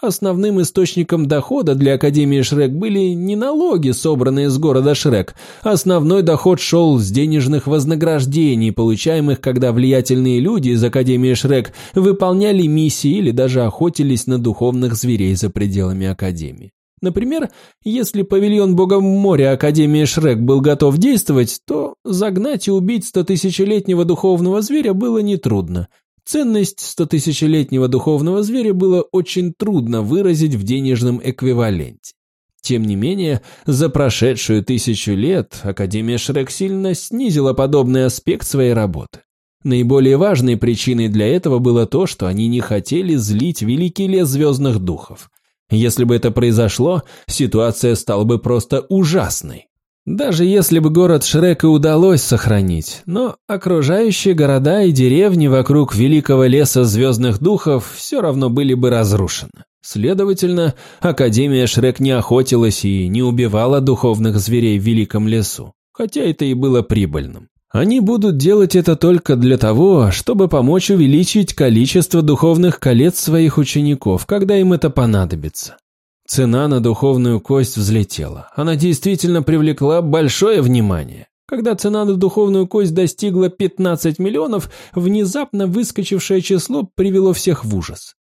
[SPEAKER 2] Основным источником дохода для Академии Шрек были не налоги, собранные с города Шрек. Основной доход шел с денежных вознаграждений, получаемых, когда влиятельные люди из Академии Шрек выполняли миссии или даже охотились на духовных зверей за пределами Академии. Например, если павильон Бога моря Академии Шрек был готов действовать, то загнать и убить стотысячелетнего духовного зверя было нетрудно – Ценность стотысячелетнего духовного зверя было очень трудно выразить в денежном эквиваленте. Тем не менее, за прошедшую тысячу лет Академия Шрек сильно снизила подобный аспект своей работы. Наиболее важной причиной для этого было то, что они не хотели злить великий лес звездных духов. Если бы это произошло, ситуация стала бы просто ужасной. Даже если бы город Шрека удалось сохранить, но окружающие города и деревни вокруг великого леса звездных духов все равно были бы разрушены. Следовательно, Академия Шрек не охотилась и не убивала духовных зверей в великом лесу, хотя это и было прибыльным. Они будут делать это только для того, чтобы помочь увеличить количество духовных колец своих учеников, когда им это понадобится. Цена на духовную кость взлетела. Она действительно привлекла большое внимание. Когда цена на духовную кость достигла 15 миллионов, внезапно выскочившее число привело всех в ужас.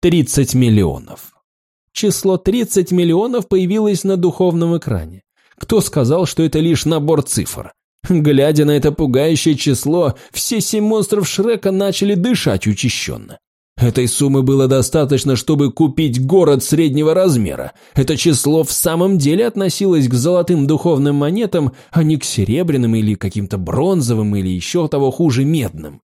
[SPEAKER 2] 30 миллионов. Число 30 миллионов появилось на духовном экране. Кто сказал, что это лишь набор цифр? Глядя на это пугающее число, все семь монстров Шрека начали дышать учащенно. Этой суммы было достаточно, чтобы купить город среднего размера. Это число в самом деле относилось к золотым духовным монетам, а не к серебряным или каким-то бронзовым или еще того хуже медным.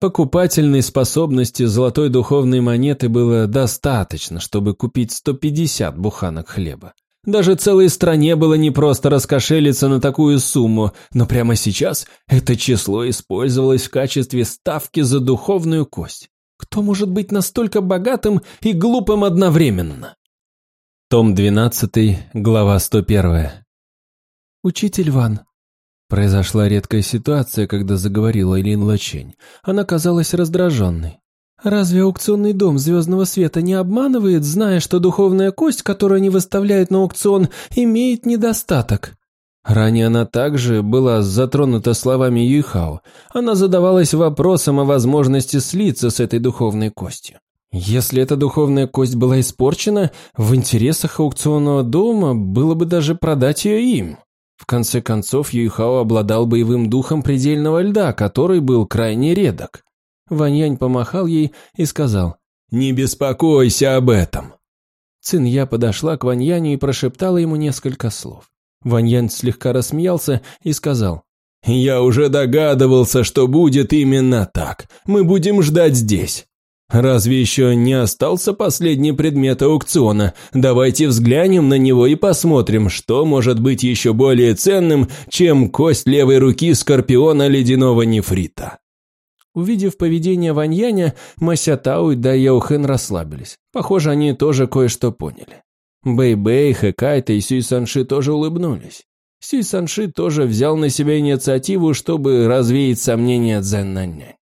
[SPEAKER 2] Покупательной способности золотой духовной монеты было достаточно, чтобы купить 150 буханок хлеба. Даже целой стране было непросто раскошелиться на такую сумму, но прямо сейчас это число использовалось в качестве ставки за духовную кость. Кто может быть настолько богатым и глупым одновременно? Том 12, глава 101. Учитель Ван. Произошла редкая ситуация, когда заговорила Илин Лачень. Она казалась раздраженной. Разве аукционный дом Звездного Света не обманывает, зная, что духовная кость, которую они выставляют на аукцион, имеет недостаток? Ранее она также была затронута словами Юйхао. Она задавалась вопросом о возможности слиться с этой духовной костью. Если эта духовная кость была испорчена, в интересах аукционного дома было бы даже продать ее им. В конце концов, Юйхао обладал боевым духом предельного льда, который был крайне редок. Ваньянь помахал ей и сказал «Не беспокойся об этом». Цинья подошла к Ваньяню и прошептала ему несколько слов. Ваньян слегка рассмеялся и сказал, «Я уже догадывался, что будет именно так. Мы будем ждать здесь. Разве еще не остался последний предмет аукциона? Давайте взглянем на него и посмотрим, что может быть еще более ценным, чем кость левой руки скорпиона ледяного нефрита». Увидев поведение Ваньяня, Масятау и Даяухен расслабились. Похоже, они тоже кое-что поняли. Бэй-Бэй, Хэ Кайтоу и Сюй Санши тоже улыбнулись. Сюй Санши тоже взял на себя инициативу, чтобы развеять сомнения Цзэн Наннянь.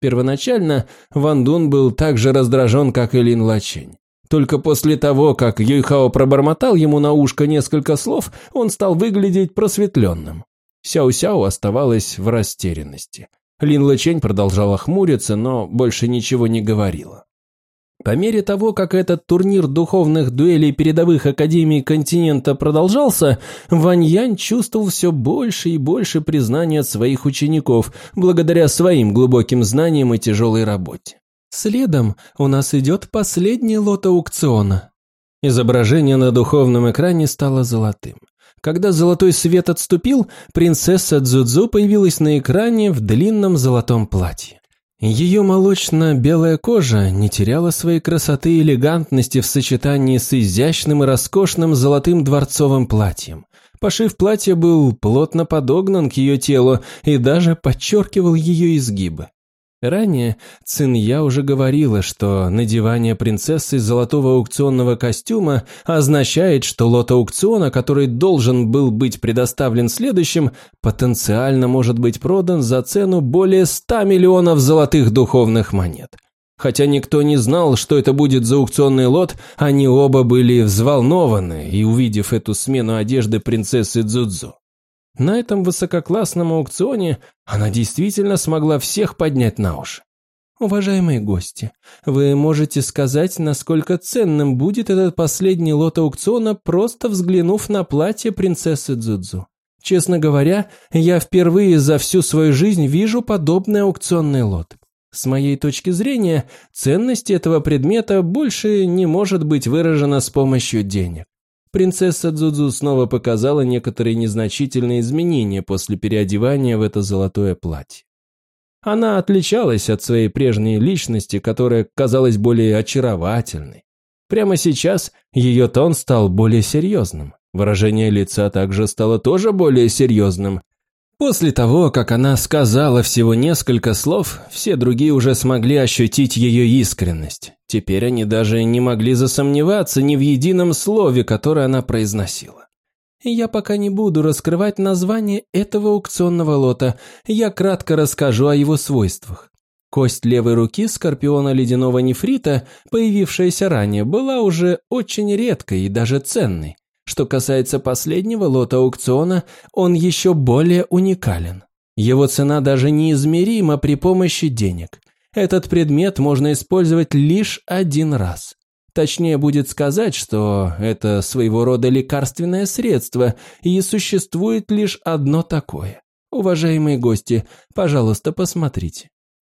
[SPEAKER 2] Первоначально Ван Дун был так же раздражен, как и Лин Лачень. Только после того, как Юйхао пробормотал ему на ушко несколько слов, он стал выглядеть просветленным. Сяо-Сяо оставалась в растерянности. Лин Лачень продолжала хмуриться, но больше ничего не говорила. По мере того, как этот турнир духовных дуэлей передовых академий континента продолжался, Вань Янь чувствовал все больше и больше признания от своих учеников, благодаря своим глубоким знаниям и тяжелой работе. Следом у нас идет последний лот аукциона. Изображение на духовном экране стало золотым. Когда золотой свет отступил, принцесса Цзудзу появилась на экране в длинном золотом платье. Ее молочно-белая кожа не теряла своей красоты и элегантности в сочетании с изящным и роскошным золотым дворцовым платьем. Пошив платья был плотно подогнан к ее телу и даже подчеркивал ее изгибы. Ранее Цинья уже говорила, что надевание принцессы золотого аукционного костюма означает, что лот аукциона, который должен был быть предоставлен следующим, потенциально может быть продан за цену более 100 миллионов золотых духовных монет. Хотя никто не знал, что это будет за аукционный лот, они оба были взволнованы и увидев эту смену одежды принцессы Дзудзу. На этом высококлассном аукционе она действительно смогла всех поднять на уши. Уважаемые гости, вы можете сказать, насколько ценным будет этот последний лот аукциона, просто взглянув на платье принцессы Дзудзу. Честно говоря, я впервые за всю свою жизнь вижу подобный аукционный лот. С моей точки зрения, ценность этого предмета больше не может быть выражена с помощью денег. Принцесса Дзудзу снова показала некоторые незначительные изменения после переодевания в это золотое платье. Она отличалась от своей прежней личности, которая казалась более очаровательной. Прямо сейчас ее тон стал более серьезным. Выражение лица также стало тоже более серьезным, После того, как она сказала всего несколько слов, все другие уже смогли ощутить ее искренность. Теперь они даже не могли засомневаться ни в едином слове, которое она произносила. Я пока не буду раскрывать название этого аукционного лота, я кратко расскажу о его свойствах. Кость левой руки скорпиона ледяного нефрита, появившаяся ранее, была уже очень редкой и даже ценной. Что касается последнего лота аукциона, он еще более уникален. Его цена даже неизмерима при помощи денег. Этот предмет можно использовать лишь один раз. Точнее будет сказать, что это своего рода лекарственное средство, и существует лишь одно такое. Уважаемые гости, пожалуйста, посмотрите.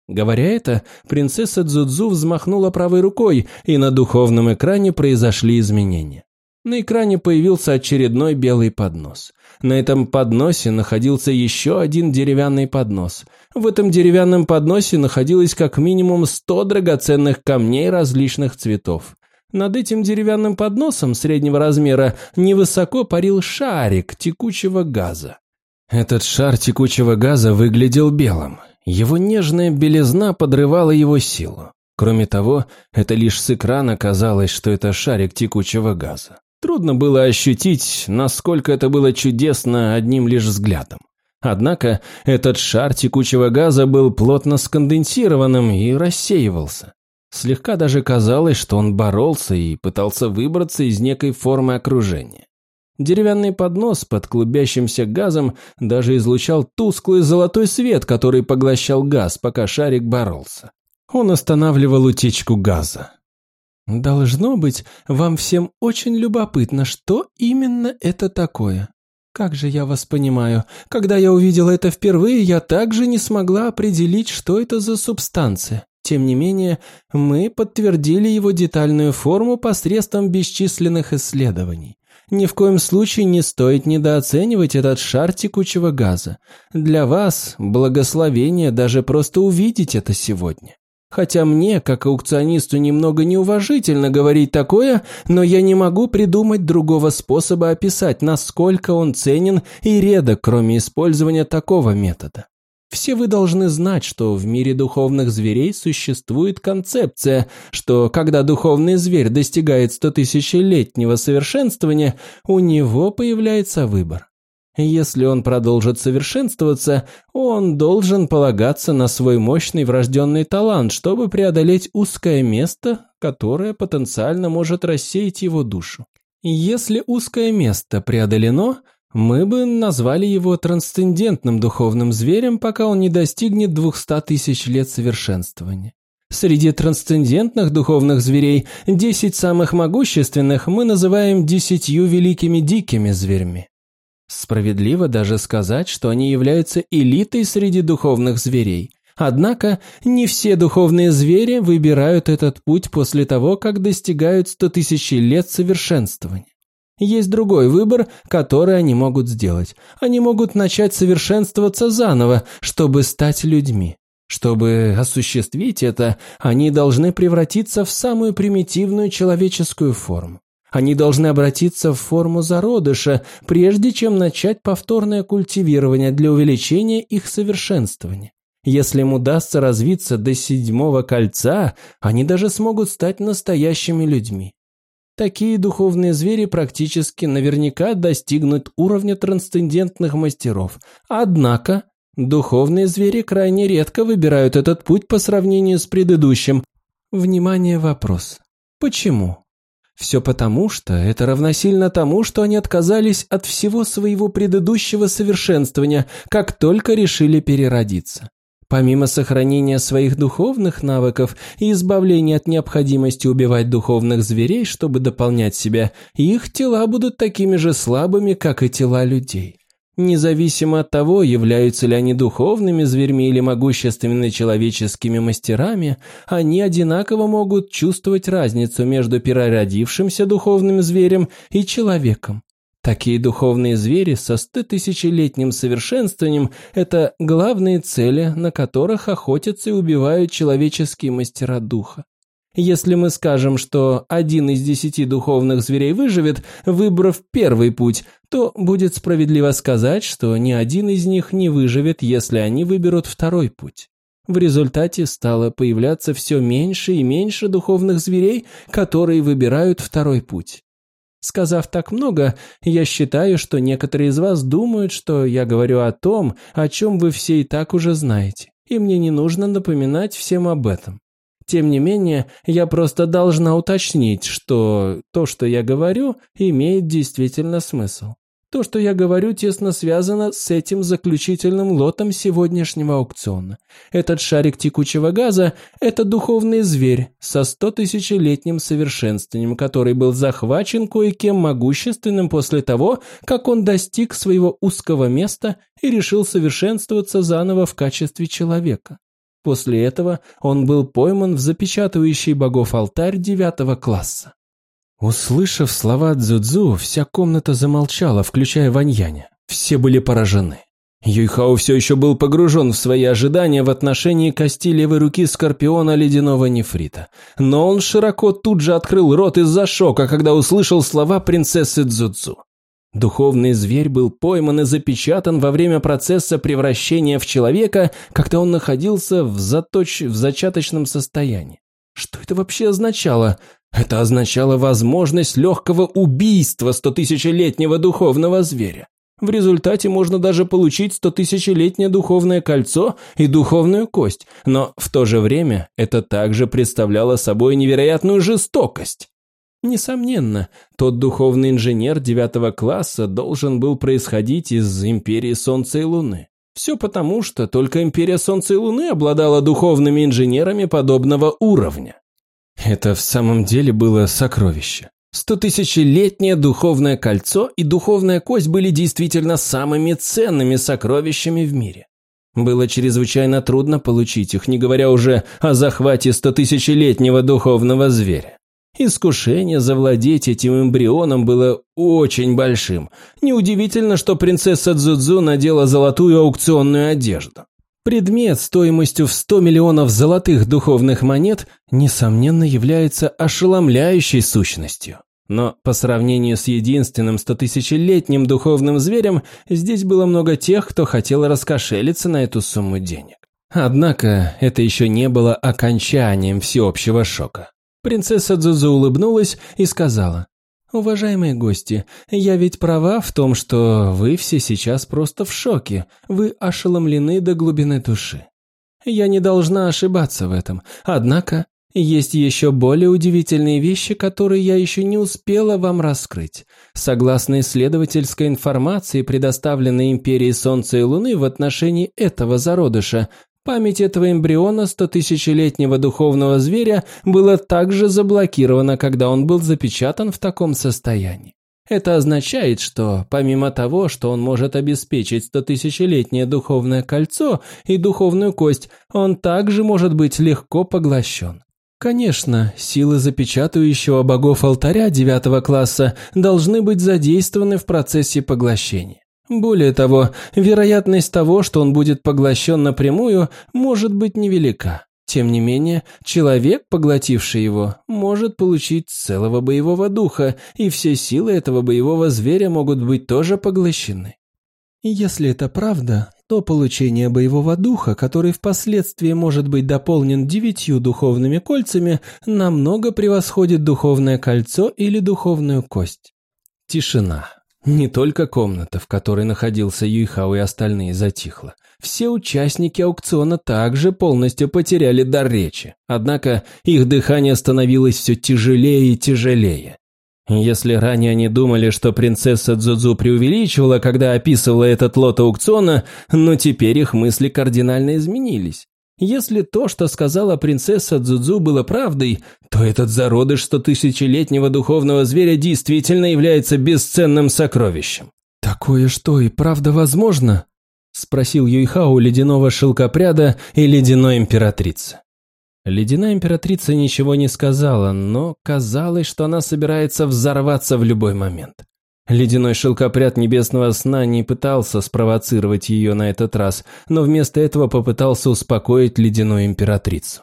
[SPEAKER 2] Говоря это, принцесса Дзудзу взмахнула правой рукой, и на духовном экране произошли изменения. На экране появился очередной белый поднос. На этом подносе находился еще один деревянный поднос. В этом деревянном подносе находилось как минимум 100 драгоценных камней различных цветов. Над этим деревянным подносом среднего размера невысоко парил шарик текучего газа. Этот шар текучего газа выглядел белым. Его нежная белизна подрывала его силу. Кроме того, это лишь с экрана казалось, что это шарик текучего газа. Трудно было ощутить, насколько это было чудесно одним лишь взглядом. Однако этот шар текучего газа был плотно сконденсированным и рассеивался. Слегка даже казалось, что он боролся и пытался выбраться из некой формы окружения. Деревянный поднос под клубящимся газом даже излучал тусклый золотой свет, который поглощал газ, пока шарик боролся. Он останавливал утечку газа. Должно быть, вам всем очень любопытно, что именно это такое. Как же я вас понимаю. Когда я увидела это впервые, я также не смогла определить, что это за субстанция. Тем не менее, мы подтвердили его детальную форму посредством бесчисленных исследований. Ни в коем случае не стоит недооценивать этот шар текучего газа. Для вас благословение даже просто увидеть это сегодня. Хотя мне, как аукционисту, немного неуважительно говорить такое, но я не могу придумать другого способа описать, насколько он ценен и редок, кроме использования такого метода. Все вы должны знать, что в мире духовных зверей существует концепция, что когда духовный зверь достигает стотысячелетнего совершенствования, у него появляется выбор. Если он продолжит совершенствоваться, он должен полагаться на свой мощный врожденный талант, чтобы преодолеть узкое место, которое потенциально может рассеять его душу. Если узкое место преодолено, мы бы назвали его трансцендентным духовным зверем, пока он не достигнет 200 тысяч лет совершенствования. Среди трансцендентных духовных зверей 10 самых могущественных мы называем десятью великими дикими зверями. Справедливо даже сказать, что они являются элитой среди духовных зверей. Однако не все духовные звери выбирают этот путь после того, как достигают 100 тысяч лет совершенствования. Есть другой выбор, который они могут сделать. Они могут начать совершенствоваться заново, чтобы стать людьми. Чтобы осуществить это, они должны превратиться в самую примитивную человеческую форму. Они должны обратиться в форму зародыша, прежде чем начать повторное культивирование для увеличения их совершенствования. Если им удастся развиться до седьмого кольца, они даже смогут стать настоящими людьми. Такие духовные звери практически наверняка достигнут уровня трансцендентных мастеров. Однако, духовные звери крайне редко выбирают этот путь по сравнению с предыдущим. Внимание, вопрос. Почему? Все потому, что это равносильно тому, что они отказались от всего своего предыдущего совершенствования, как только решили переродиться. Помимо сохранения своих духовных навыков и избавления от необходимости убивать духовных зверей, чтобы дополнять себя, их тела будут такими же слабыми, как и тела людей. Независимо от того, являются ли они духовными зверьми или могущественными человеческими мастерами, они одинаково могут чувствовать разницу между переродившимся духовным зверем и человеком. Такие духовные звери со стотысячелетним совершенствованием – это главные цели, на которых охотятся и убивают человеческие мастера духа. Если мы скажем, что один из десяти духовных зверей выживет, выбрав первый путь, то будет справедливо сказать, что ни один из них не выживет, если они выберут второй путь. В результате стало появляться все меньше и меньше духовных зверей, которые выбирают второй путь. Сказав так много, я считаю, что некоторые из вас думают, что я говорю о том, о чем вы все и так уже знаете, и мне не нужно напоминать всем об этом. Тем не менее, я просто должна уточнить, что то, что я говорю, имеет действительно смысл. То, что я говорю, тесно связано с этим заключительным лотом сегодняшнего аукциона. Этот шарик текучего газа – это духовный зверь со стотысячелетним совершенствованием, который был захвачен кое-кем могущественным после того, как он достиг своего узкого места и решил совершенствоваться заново в качестве человека. После этого он был пойман в запечатывающий богов алтарь девятого класса. Услышав слова Цзюцзу, вся комната замолчала, включая Ваньяня. Все были поражены. Юйхао все еще был погружен в свои ожидания в отношении кости левой руки скорпиона ледяного нефрита. Но он широко тут же открыл рот из-за шока, когда услышал слова принцессы Цзюцзу. Духовный зверь был пойман и запечатан во время процесса превращения в человека, когда он находился в, заточ... в зачаточном состоянии. Что это вообще означало? Это означало возможность легкого убийства стотысячелетнего духовного зверя. В результате можно даже получить стотысячелетнее духовное кольцо и духовную кость, но в то же время это также представляло собой невероятную жестокость. Несомненно, тот духовный инженер девятого класса должен был происходить из Империи Солнца и Луны. Все потому, что только Империя Солнца и Луны обладала духовными инженерами подобного уровня. Это в самом деле было сокровище. Стотысячелетнее духовное кольцо и духовная кость были действительно самыми ценными сокровищами в мире. Было чрезвычайно трудно получить их, не говоря уже о захвате стотысячелетнего духовного зверя. Искушение завладеть этим эмбрионом было очень большим. Неудивительно, что принцесса Дзудзу надела золотую аукционную одежду. Предмет стоимостью в 100 миллионов золотых духовных монет, несомненно, является ошеломляющей сущностью. Но по сравнению с единственным стотысячелетним духовным зверем, здесь было много тех, кто хотел раскошелиться на эту сумму денег. Однако это еще не было окончанием всеобщего шока. Принцесса Дзузу улыбнулась и сказала, «Уважаемые гости, я ведь права в том, что вы все сейчас просто в шоке, вы ошеломлены до глубины души. Я не должна ошибаться в этом, однако есть еще более удивительные вещи, которые я еще не успела вам раскрыть. Согласно исследовательской информации, предоставленной Империей Солнца и Луны в отношении этого зародыша, Память этого эмбриона стотысячелетнего духовного зверя была также заблокирована, когда он был запечатан в таком состоянии. Это означает, что помимо того, что он может обеспечить стотысячелетнее духовное кольцо и духовную кость, он также может быть легко поглощен. Конечно, силы запечатывающего богов алтаря девятого класса должны быть задействованы в процессе поглощения. Более того, вероятность того, что он будет поглощен напрямую, может быть невелика. Тем не менее, человек, поглотивший его, может получить целого боевого духа, и все силы этого боевого зверя могут быть тоже поглощены. Если это правда, то получение боевого духа, который впоследствии может быть дополнен девятью духовными кольцами, намного превосходит духовное кольцо или духовную кость. Тишина. Не только комната, в которой находился Юйхао и остальные, затихла. Все участники аукциона также полностью потеряли дар речи. Однако их дыхание становилось все тяжелее и тяжелее. Если ранее они думали, что принцесса Дзудзу преувеличивала, когда описывала этот лот аукциона, но теперь их мысли кардинально изменились. Если то, что сказала принцесса Дзудзу, было правдой, то этот зародыш стотысячелетнего духовного зверя действительно является бесценным сокровищем. «Такое что, и правда возможно?» – спросил Юйхао ледяного шелкопряда и ледяной императрицы. Ледяная императрица ничего не сказала, но казалось, что она собирается взорваться в любой момент. Ледяной шелкопряд небесного сна не пытался спровоцировать ее на этот раз, но вместо этого попытался успокоить ледяную императрицу.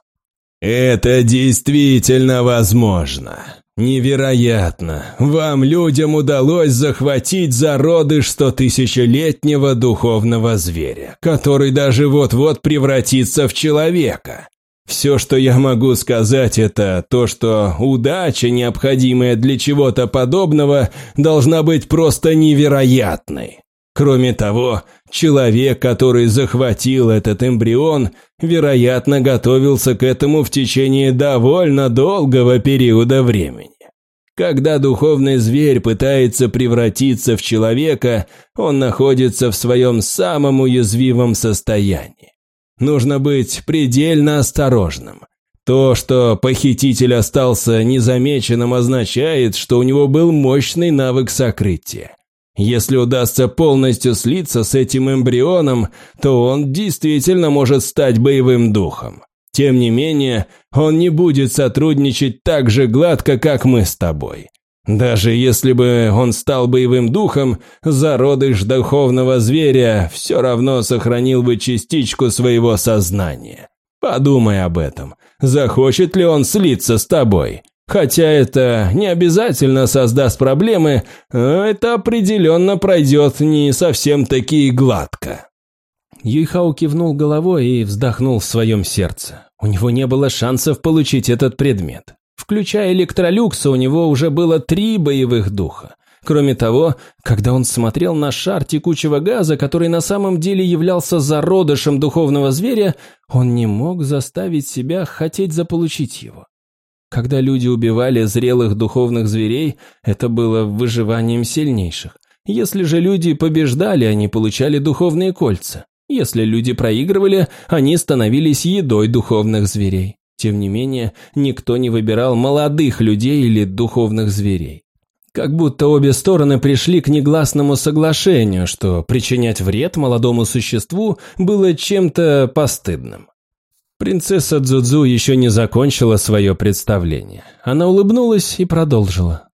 [SPEAKER 3] «Это действительно возможно. Невероятно. Вам, людям, удалось захватить зародыш стотысячелетнего духовного зверя, который даже вот-вот превратится в человека. Все, что я могу сказать, это то, что удача, необходимая для чего-то подобного, должна быть просто невероятной. Кроме того, человек, который захватил этот эмбрион, вероятно, готовился к этому в течение довольно долгого периода времени. Когда духовный зверь пытается превратиться в человека, он находится в своем самом уязвимом состоянии. Нужно быть предельно осторожным. То, что похититель остался незамеченным, означает, что у него был мощный навык сокрытия. Если удастся полностью слиться с этим эмбрионом, то он действительно может стать боевым духом. Тем не менее, он не будет сотрудничать так же гладко, как мы с тобой. Даже если бы он стал боевым духом, зародыш духовного зверя все равно сохранил бы частичку своего сознания. Подумай об этом. Захочет ли он слиться с тобой? Хотя это не обязательно создаст проблемы, это определенно пройдет не совсем таки гладко.
[SPEAKER 2] Юйхао кивнул головой и вздохнул в своем сердце. У него не было шансов получить этот предмет. Включая электролюкса, у него уже было три боевых духа. Кроме того, когда он смотрел на шар текучего газа, который на самом деле являлся зародышем духовного зверя, он не мог заставить себя хотеть заполучить его. Когда люди убивали зрелых духовных зверей, это было выживанием сильнейших. Если же люди побеждали, они получали духовные кольца. Если люди проигрывали, они становились едой духовных зверей. Тем не менее, никто не выбирал молодых людей или духовных зверей. Как будто обе стороны пришли к негласному соглашению, что причинять вред молодому существу было чем-то постыдным. Принцесса Дзудзу еще не закончила свое представление. Она улыбнулась и продолжила.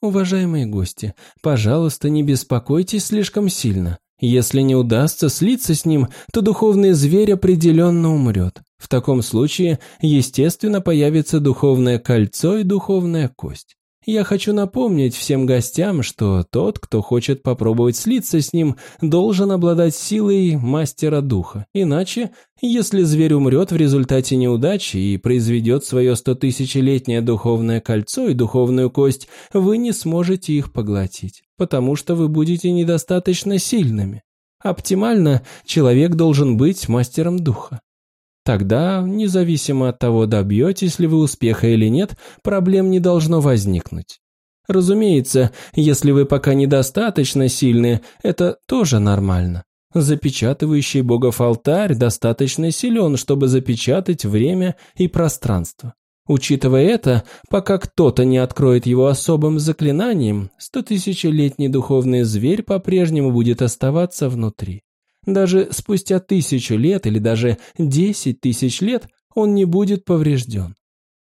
[SPEAKER 2] «Уважаемые гости, пожалуйста, не беспокойтесь слишком сильно. Если не удастся слиться с ним, то духовный зверь определенно умрет. В таком случае, естественно, появится духовное кольцо и духовная кость. Я хочу напомнить всем гостям, что тот, кто хочет попробовать слиться с ним, должен обладать силой мастера духа. Иначе, если зверь умрет в результате неудачи и произведет свое стотысячелетнее духовное кольцо и духовную кость, вы не сможете их поглотить, потому что вы будете недостаточно сильными. Оптимально человек должен быть мастером духа. Тогда, независимо от того, добьетесь ли вы успеха или нет, проблем не должно возникнуть. Разумеется, если вы пока недостаточно сильны, это тоже нормально. Запечатывающий богов алтарь достаточно силен, чтобы запечатать время и пространство. Учитывая это, пока кто-то не откроет его особым заклинанием, стотысячелетний духовный зверь по-прежнему будет оставаться внутри. Даже спустя тысячу лет или даже десять тысяч лет он не будет поврежден.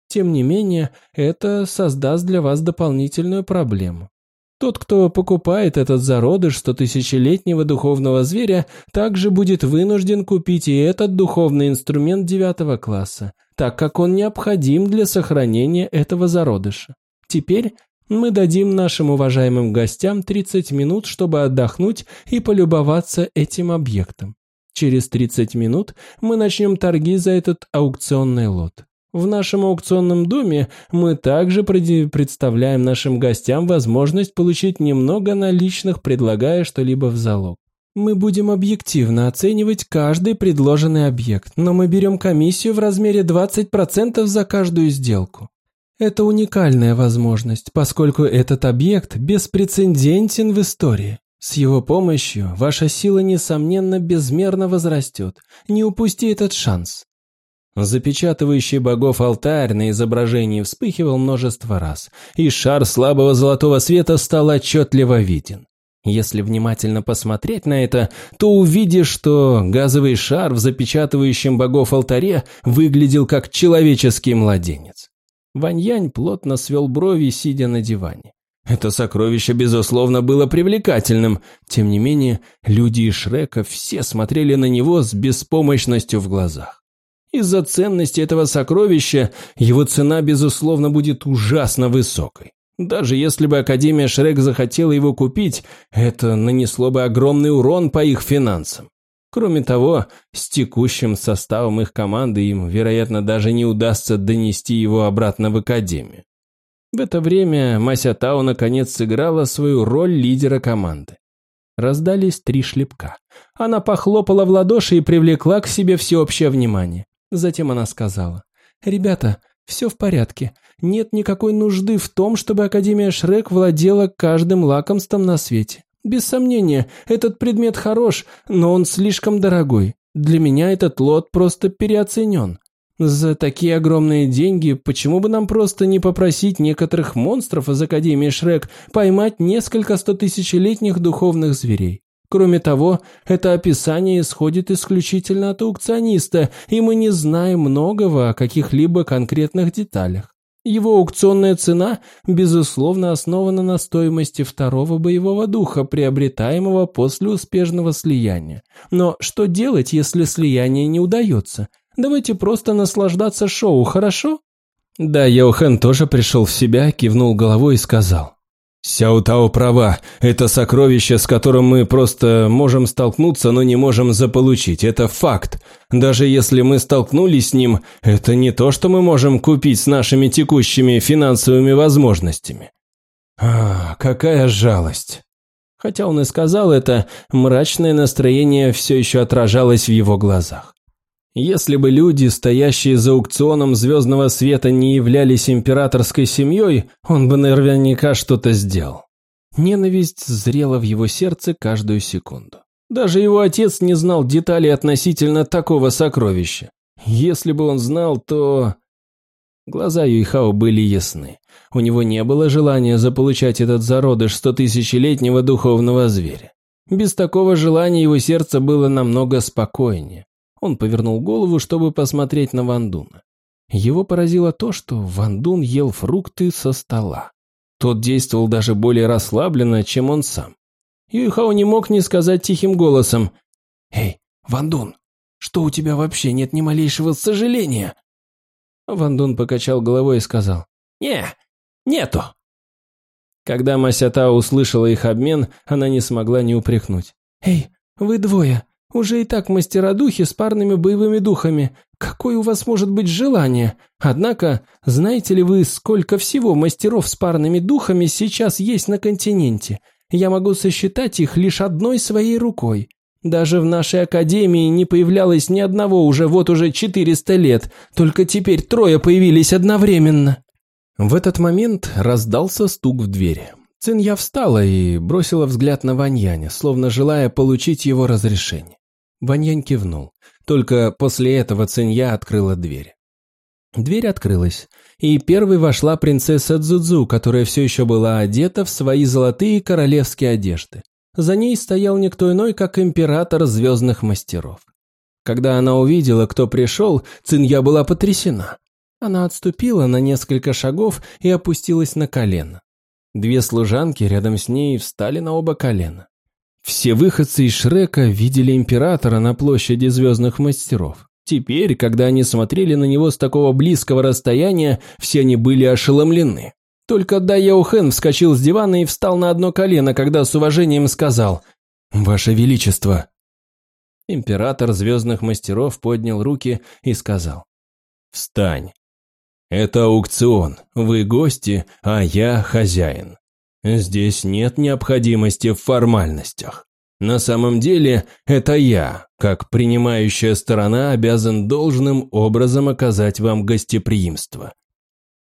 [SPEAKER 2] Тем не менее, это создаст для вас дополнительную проблему. Тот, кто покупает этот зародыш стотысячелетнего духовного зверя, также будет вынужден купить и этот духовный инструмент девятого класса, так как он необходим для сохранения этого зародыша. Теперь мы дадим нашим уважаемым гостям 30 минут, чтобы отдохнуть и полюбоваться этим объектом. Через 30 минут мы начнем торги за этот аукционный лот. В нашем аукционном доме мы также представляем нашим гостям возможность получить немного наличных, предлагая что-либо в залог. Мы будем объективно оценивать каждый предложенный объект, но мы берем комиссию в размере 20% за каждую сделку. Это уникальная возможность, поскольку этот объект беспрецедентен в истории. С его помощью ваша сила, несомненно, безмерно возрастет. Не упусти этот шанс. Запечатывающий богов алтарь на изображении вспыхивал множество раз, и шар слабого золотого света стал отчетливо виден. Если внимательно посмотреть на это, то увидишь, что газовый шар в запечатывающем богов алтаре выглядел как человеческий младенец. Ваньянь плотно свел брови, сидя на диване. Это сокровище, безусловно, было привлекательным. Тем не менее, люди из Шрека все смотрели на него с беспомощностью в глазах. Из-за ценности этого сокровища его цена, безусловно, будет ужасно высокой. Даже если бы Академия Шрек захотела его купить, это нанесло бы огромный урон по их финансам. Кроме того, с текущим составом их команды им, вероятно, даже не удастся донести его обратно в Академию. В это время Мася Тао наконец сыграла свою роль лидера команды. Раздались три шлепка. Она похлопала в ладоши и привлекла к себе всеобщее внимание. Затем она сказала, «Ребята, все в порядке. Нет никакой нужды в том, чтобы Академия Шрек владела каждым лакомством на свете. Без сомнения, этот предмет хорош, но он слишком дорогой. Для меня этот лот просто переоценен. За такие огромные деньги, почему бы нам просто не попросить некоторых монстров из Академии Шрек поймать несколько стотысячелетних духовных зверей? Кроме того, это описание исходит исключительно от аукциониста, и мы не знаем многого о каких-либо конкретных деталях. Его аукционная цена, безусловно, основана на стоимости второго боевого духа, приобретаемого после успешного слияния. Но что делать, если слияние не удается? Давайте просто наслаждаться шоу, хорошо? Да, Йохан тоже пришел в себя, кивнул головой и сказал. Сяо Тао права. Это сокровище, с которым мы просто можем столкнуться, но не можем заполучить. Это факт. Даже если мы столкнулись с ним, это не то, что мы можем купить с нашими текущими финансовыми возможностями. А, какая жалость. Хотя он и сказал это, мрачное настроение все еще отражалось в его глазах. Если бы люди, стоящие за аукционом звездного света, не являлись императорской семьей, он бы наверняка что-то сделал. Ненависть зрела в его сердце каждую секунду. Даже его отец не знал деталей относительно такого сокровища. Если бы он знал, то... Глаза Юйхао были ясны. У него не было желания заполучать этот зародыш стотысячелетнего духовного зверя. Без такого желания его сердце было намного спокойнее. Он повернул голову, чтобы посмотреть на Вандуна. Его поразило то, что Вандун ел фрукты со стола. Тот действовал даже более расслабленно, чем он сам. Юйхао не мог не сказать тихим голосом. «Эй, Вандун, что у тебя вообще нет ни малейшего сожаления?» Вандун покачал головой и сказал. «Не, нету». Когда Масята услышала их обмен, она не смогла не упрекнуть. «Эй, вы двое, уже и так мастера духи с парными боевыми духами. Какое у вас может быть желание? Однако, знаете ли вы, сколько всего мастеров с парными духами сейчас есть на континенте? Я могу сосчитать их лишь одной своей рукой. Даже в нашей академии не появлялось ни одного уже вот уже 400 лет, только теперь трое появились одновременно. В этот момент раздался стук в двери. Цинья встала и бросила взгляд на Ваньяня, словно желая получить его разрешение. Ваньянь кивнул. Только после этого Цинья открыла дверь. Дверь открылась, и первой вошла принцесса Цзудзу, которая все еще была одета в свои золотые королевские одежды. За ней стоял никто иной, как император звездных мастеров. Когда она увидела, кто пришел, Цинья была потрясена. Она отступила на несколько шагов и опустилась на колено. Две служанки рядом с ней встали на оба колена. Все выходцы из Шрека видели императора на площади Звездных Мастеров. Теперь, когда они смотрели на него с такого близкого расстояния, все они были ошеломлены. Только Да Яухен вскочил с дивана и встал на одно колено, когда с уважением сказал «Ваше Величество». Император Звездных Мастеров поднял руки и сказал «Встань». Это аукцион. Вы гости, а я хозяин. Здесь нет необходимости в формальностях. На самом деле, это я, как принимающая сторона, обязан должным образом оказать вам гостеприимство.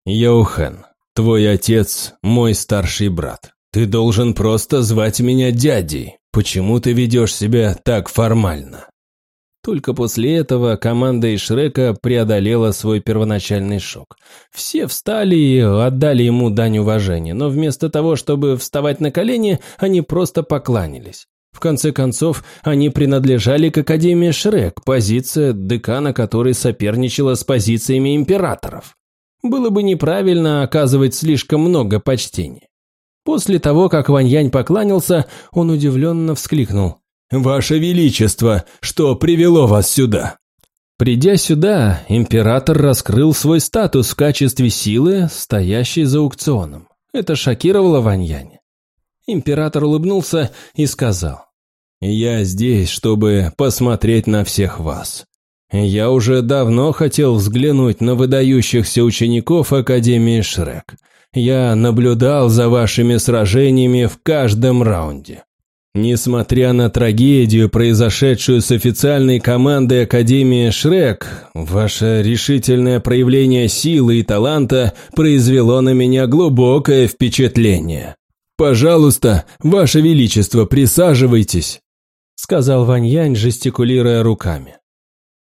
[SPEAKER 2] Йохан, твой отец – мой старший брат. Ты должен просто звать меня дядей. Почему ты ведешь себя так формально? Только после этого команда из Шрека преодолела свой первоначальный шок. Все встали и отдали ему дань уважения, но вместо того, чтобы вставать на колени, они просто покланялись. В конце концов, они принадлежали к Академии Шрек, позиция декана которой соперничала с позициями императоров. Было бы неправильно оказывать слишком много почтения. После того, как Ваньянь покланялся, он удивленно вскликнул. «Ваше Величество, что привело вас сюда?» Придя сюда, император раскрыл свой статус в качестве силы, стоящей за аукционом. Это шокировало Ваньяня. Император улыбнулся и сказал, «Я здесь, чтобы посмотреть на всех вас. Я уже давно хотел взглянуть на выдающихся учеников Академии Шрек. Я наблюдал за вашими сражениями в каждом раунде. Несмотря на трагедию, произошедшую с официальной командой Академии Шрек, ваше решительное проявление силы и таланта произвело на меня глубокое впечатление. «Пожалуйста, ваше величество, присаживайтесь», — сказал Ваньянь, жестикулируя руками.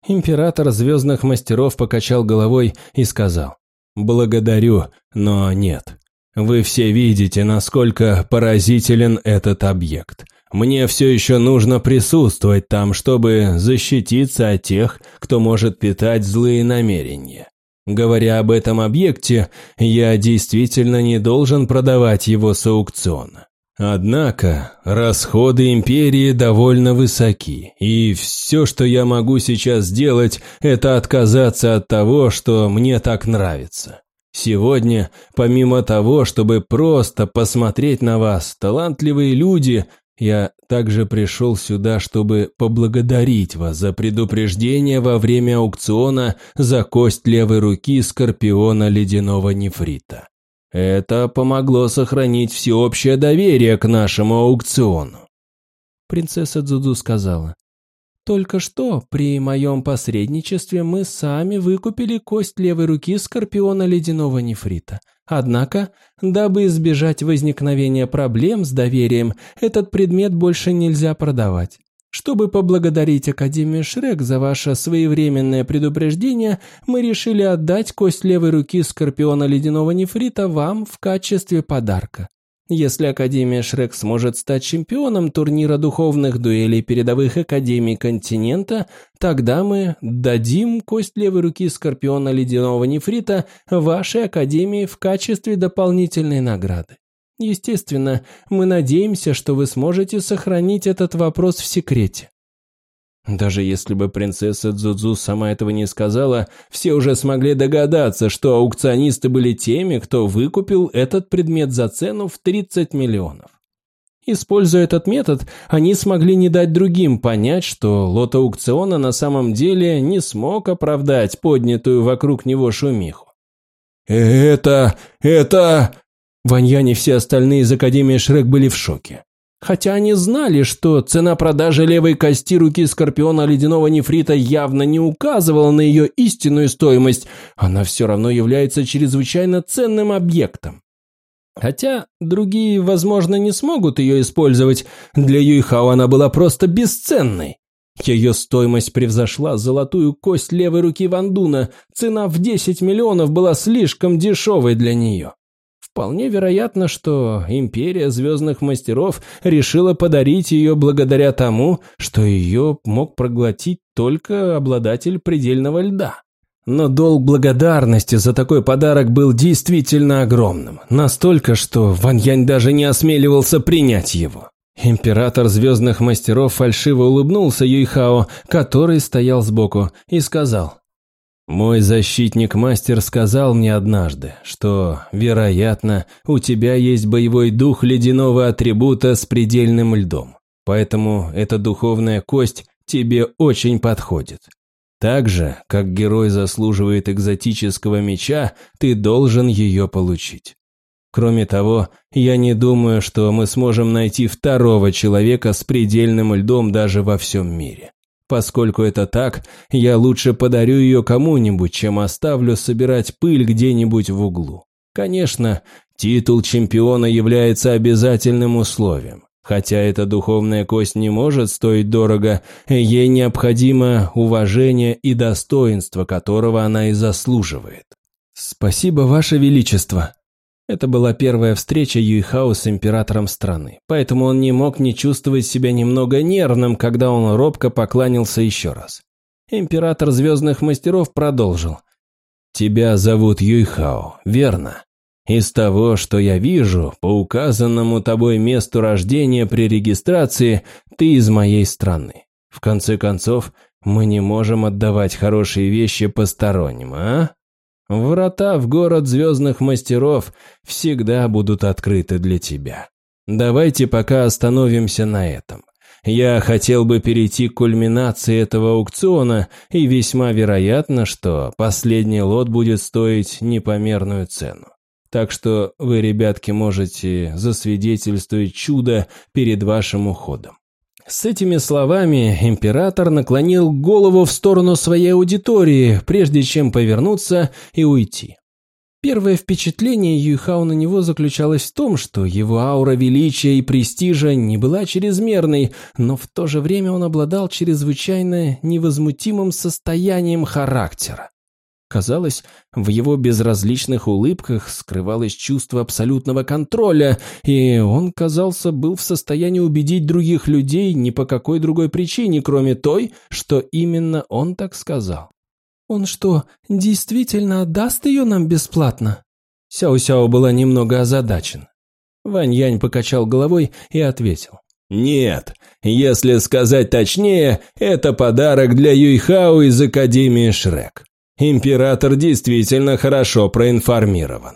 [SPEAKER 2] Император Звездных Мастеров покачал головой и сказал, «Благодарю, но нет. Вы все видите, насколько поразителен этот объект. Мне все еще нужно присутствовать там, чтобы защититься от тех, кто может питать злые намерения. Говоря об этом объекте, я действительно не должен продавать его с аукциона. Однако расходы империи довольно высоки, и все, что я могу сейчас сделать, это отказаться от того, что мне так нравится. Сегодня, помимо того, чтобы просто посмотреть на вас, талантливые люди я также пришел сюда, чтобы поблагодарить вас за предупреждение во время аукциона за кость левой руки скорпиона ледяного нефрита. Это помогло сохранить всеобщее доверие к нашему аукциону. Принцесса Дзуду сказала, «Только что при моем посредничестве мы сами выкупили кость левой руки скорпиона ледяного нефрита. Однако, дабы избежать возникновения проблем с доверием, этот предмет больше нельзя продавать. Чтобы поблагодарить Академию Шрек за ваше своевременное предупреждение, мы решили отдать кость левой руки Скорпиона Ледяного Нефрита вам в качестве подарка. Если Академия Шрек сможет стать чемпионом турнира духовных дуэлей передовых Академий континента, тогда мы дадим кость левой руки Скорпиона Ледяного Нефрита вашей Академии в качестве дополнительной награды. Естественно, мы надеемся, что вы сможете сохранить этот вопрос в секрете. Даже если бы принцесса Дзудзу сама этого не сказала, все уже смогли догадаться, что аукционисты были теми, кто выкупил этот предмет за цену в 30 миллионов. Используя этот метод, они смогли не дать другим понять, что лот аукциона на самом деле не смог оправдать поднятую вокруг него шумиху. «Это... это...» Ваньян и все остальные из Академии Шрек были в шоке. Хотя они знали, что цена продажи левой кости руки Скорпиона Ледяного Нефрита явно не указывала на ее истинную стоимость, она все равно является чрезвычайно ценным объектом. Хотя другие, возможно, не смогут ее использовать, для Юйхао она была просто бесценной. Ее стоимость превзошла золотую кость левой руки Вандуна, цена в 10 миллионов была слишком дешевой для нее. Вполне вероятно, что Империя Звездных Мастеров решила подарить ее благодаря тому, что ее мог проглотить только обладатель предельного льда. Но долг благодарности за такой подарок был действительно огромным, настолько, что Ван Янь даже не осмеливался принять его. Император Звездных Мастеров фальшиво улыбнулся Юйхао, который стоял сбоку, и сказал, «Мой защитник-мастер сказал мне однажды, что, вероятно, у тебя есть боевой дух ледяного атрибута с предельным льдом, поэтому эта духовная кость тебе очень подходит. Так же, как герой заслуживает экзотического меча, ты должен ее получить. Кроме того, я не думаю, что мы сможем найти второго человека с предельным льдом даже во всем мире. Поскольку это так, я лучше подарю ее кому-нибудь, чем оставлю собирать пыль где-нибудь в углу. Конечно, титул чемпиона является обязательным условием. Хотя эта духовная кость не может стоить дорого, ей необходимо уважение и достоинство, которого она и заслуживает. «Спасибо, Ваше Величество», это была первая встреча Юйхао с императором страны, поэтому он не мог не чувствовать себя немного нервным, когда он робко покланялся еще раз. Император Звездных Мастеров продолжил. «Тебя зовут Юйхао, верно? Из того, что я вижу, по указанному тобой месту рождения при регистрации, ты из моей страны. В конце концов, мы не можем отдавать хорошие вещи посторонним, а?» Врата в город звездных мастеров всегда будут открыты для тебя. Давайте пока остановимся на этом. Я хотел бы перейти к кульминации этого аукциона, и весьма вероятно, что последний лот будет стоить непомерную цену. Так что вы, ребятки, можете засвидетельствовать чудо перед вашим уходом. С этими словами император наклонил голову в сторону своей аудитории, прежде чем повернуться и уйти. Первое впечатление Юйхао на него заключалось в том, что его аура величия и престижа не была чрезмерной, но в то же время он обладал чрезвычайно невозмутимым состоянием характера. Казалось, в его безразличных улыбках скрывалось чувство абсолютного контроля, и он, казался, был в состоянии убедить других людей ни по какой другой причине, кроме той, что именно он так сказал. «Он что, действительно отдаст ее нам бесплатно?» Сяо-Сяо была немного озадачен. Вань-Янь покачал головой и ответил. «Нет, если сказать точнее, это подарок для Юйхао из Академии Шрек. Император действительно хорошо проинформирован.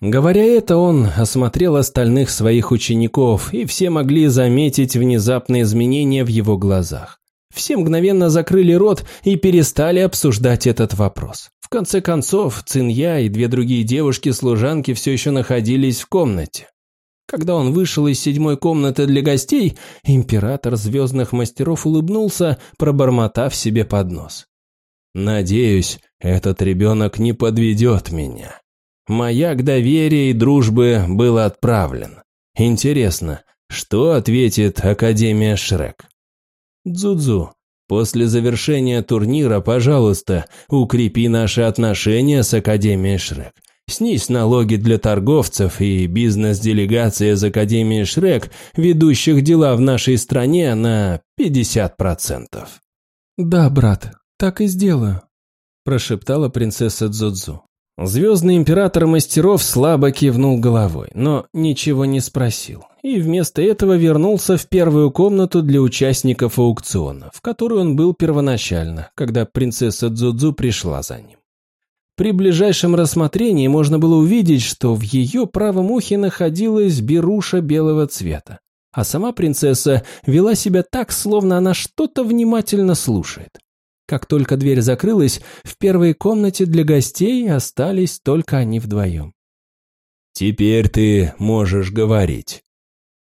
[SPEAKER 2] Говоря это, он осмотрел остальных своих учеников, и все могли заметить внезапные изменения в его глазах. Все мгновенно закрыли рот и перестали обсуждать этот вопрос. В конце концов, Цинья и две другие девушки-служанки все еще находились в комнате. Когда он вышел из седьмой комнаты для гостей, император звездных мастеров улыбнулся, пробормотав себе под нос. Надеюсь, этот ребенок не подведет меня. Маяк доверия и дружбы был отправлен. Интересно, что ответит Академия Шрек? Дзудзу, после завершения турнира, пожалуйста, укрепи наши отношения с Академией Шрек. Снизь налоги для торговцев и бизнес-делегация из Академии Шрек, ведущих дела в нашей стране, на 50%. Да, брат, «Так и сделаю», – прошептала принцесса Дзудзу. Звездный император мастеров слабо кивнул головой, но ничего не спросил, и вместо этого вернулся в первую комнату для участников аукциона, в которую он был первоначально, когда принцесса Дзудзу пришла за ним. При ближайшем рассмотрении можно было увидеть, что в ее правом ухе находилась беруша белого цвета, а сама принцесса вела себя так, словно она что-то внимательно слушает. Как только дверь закрылась, в первой комнате для гостей остались только они вдвоем.
[SPEAKER 3] «Теперь ты можешь говорить».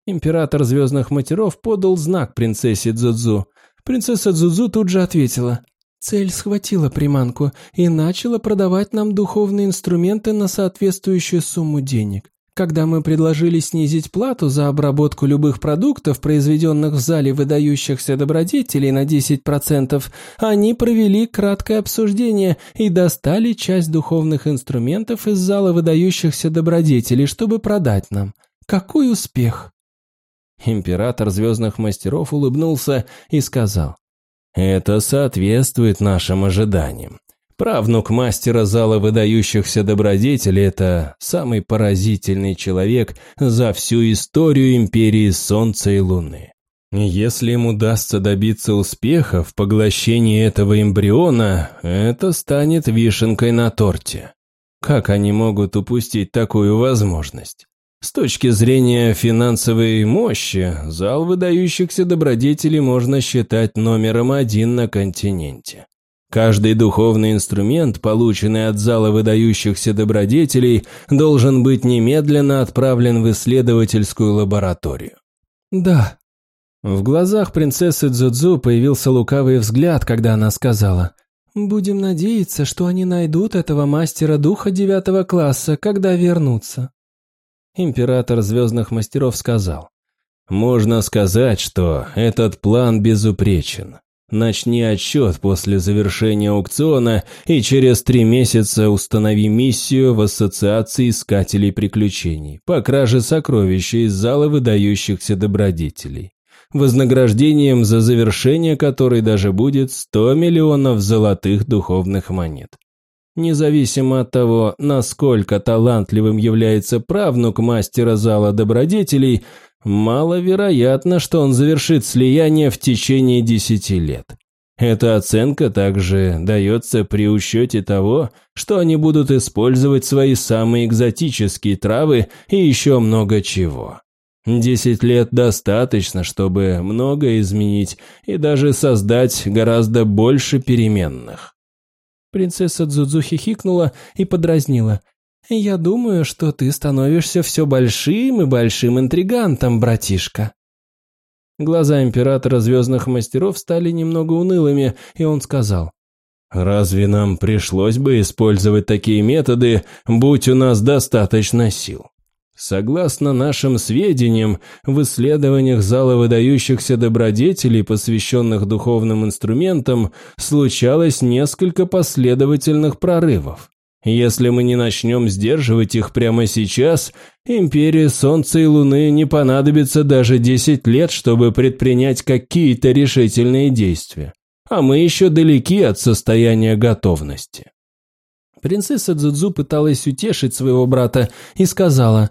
[SPEAKER 2] Император Звездных Матеров подал знак принцессе Дзудзу. Принцесса Дзудзу тут же ответила. Цель схватила приманку и начала продавать нам духовные инструменты на соответствующую сумму денег. Когда мы предложили снизить плату за обработку любых продуктов, произведенных в зале выдающихся добродетелей на 10%, они провели краткое обсуждение и достали часть духовных инструментов из зала выдающихся добродетелей, чтобы продать нам. Какой успех! Император Звездных Мастеров улыбнулся и сказал, «Это соответствует нашим ожиданиям.
[SPEAKER 1] Правнук мастера зала выдающихся добродетелей – это самый поразительный человек за всю историю Империи Солнца и Луны. Если им удастся добиться успеха в поглощении этого эмбриона, это станет вишенкой на торте. Как они могут упустить такую возможность? С точки зрения финансовой мощи, зал выдающихся добродетелей можно считать номером один на континенте. Каждый духовный инструмент, полученный от зала выдающихся добродетелей, должен быть немедленно отправлен в исследовательскую лабораторию.
[SPEAKER 2] «Да».
[SPEAKER 1] В глазах принцессы Дзудзу появился лукавый взгляд, когда она сказала «Будем надеяться, что они найдут этого мастера духа девятого класса, когда вернутся». Император Звездных Мастеров сказал «Можно сказать, что этот план безупречен. Начни отсчет после завершения аукциона и через три месяца установи миссию в Ассоциации Искателей Приключений по краже сокровища из зала выдающихся добродетелей, вознаграждением за завершение которой даже будет 100 миллионов золотых духовных монет. Независимо от того, насколько талантливым является правнук мастера зала добродетелей, Маловероятно, что он завершит слияние в течение десяти лет. Эта оценка также дается при учете того, что они будут использовать свои самые экзотические травы и еще много чего. Десять лет достаточно, чтобы многое изменить и даже создать гораздо больше переменных.
[SPEAKER 2] Принцесса Дзудзу хихикнула и подразнила – «Я думаю, что ты становишься все большим и большим интригантом, братишка».
[SPEAKER 1] Глаза императора звездных мастеров стали немного унылыми, и он сказал, «Разве нам пришлось бы использовать такие методы, будь у нас достаточно сил?» Согласно нашим сведениям, в исследованиях зала выдающихся добродетелей, посвященных духовным инструментам, случалось несколько последовательных прорывов. Если мы не начнем сдерживать их прямо сейчас, Империи Солнца и Луны не понадобится даже 10 лет, чтобы предпринять какие-то решительные действия. А мы еще далеки от состояния готовности.
[SPEAKER 2] Принцесса Дзудзу пыталась утешить своего брата и сказала,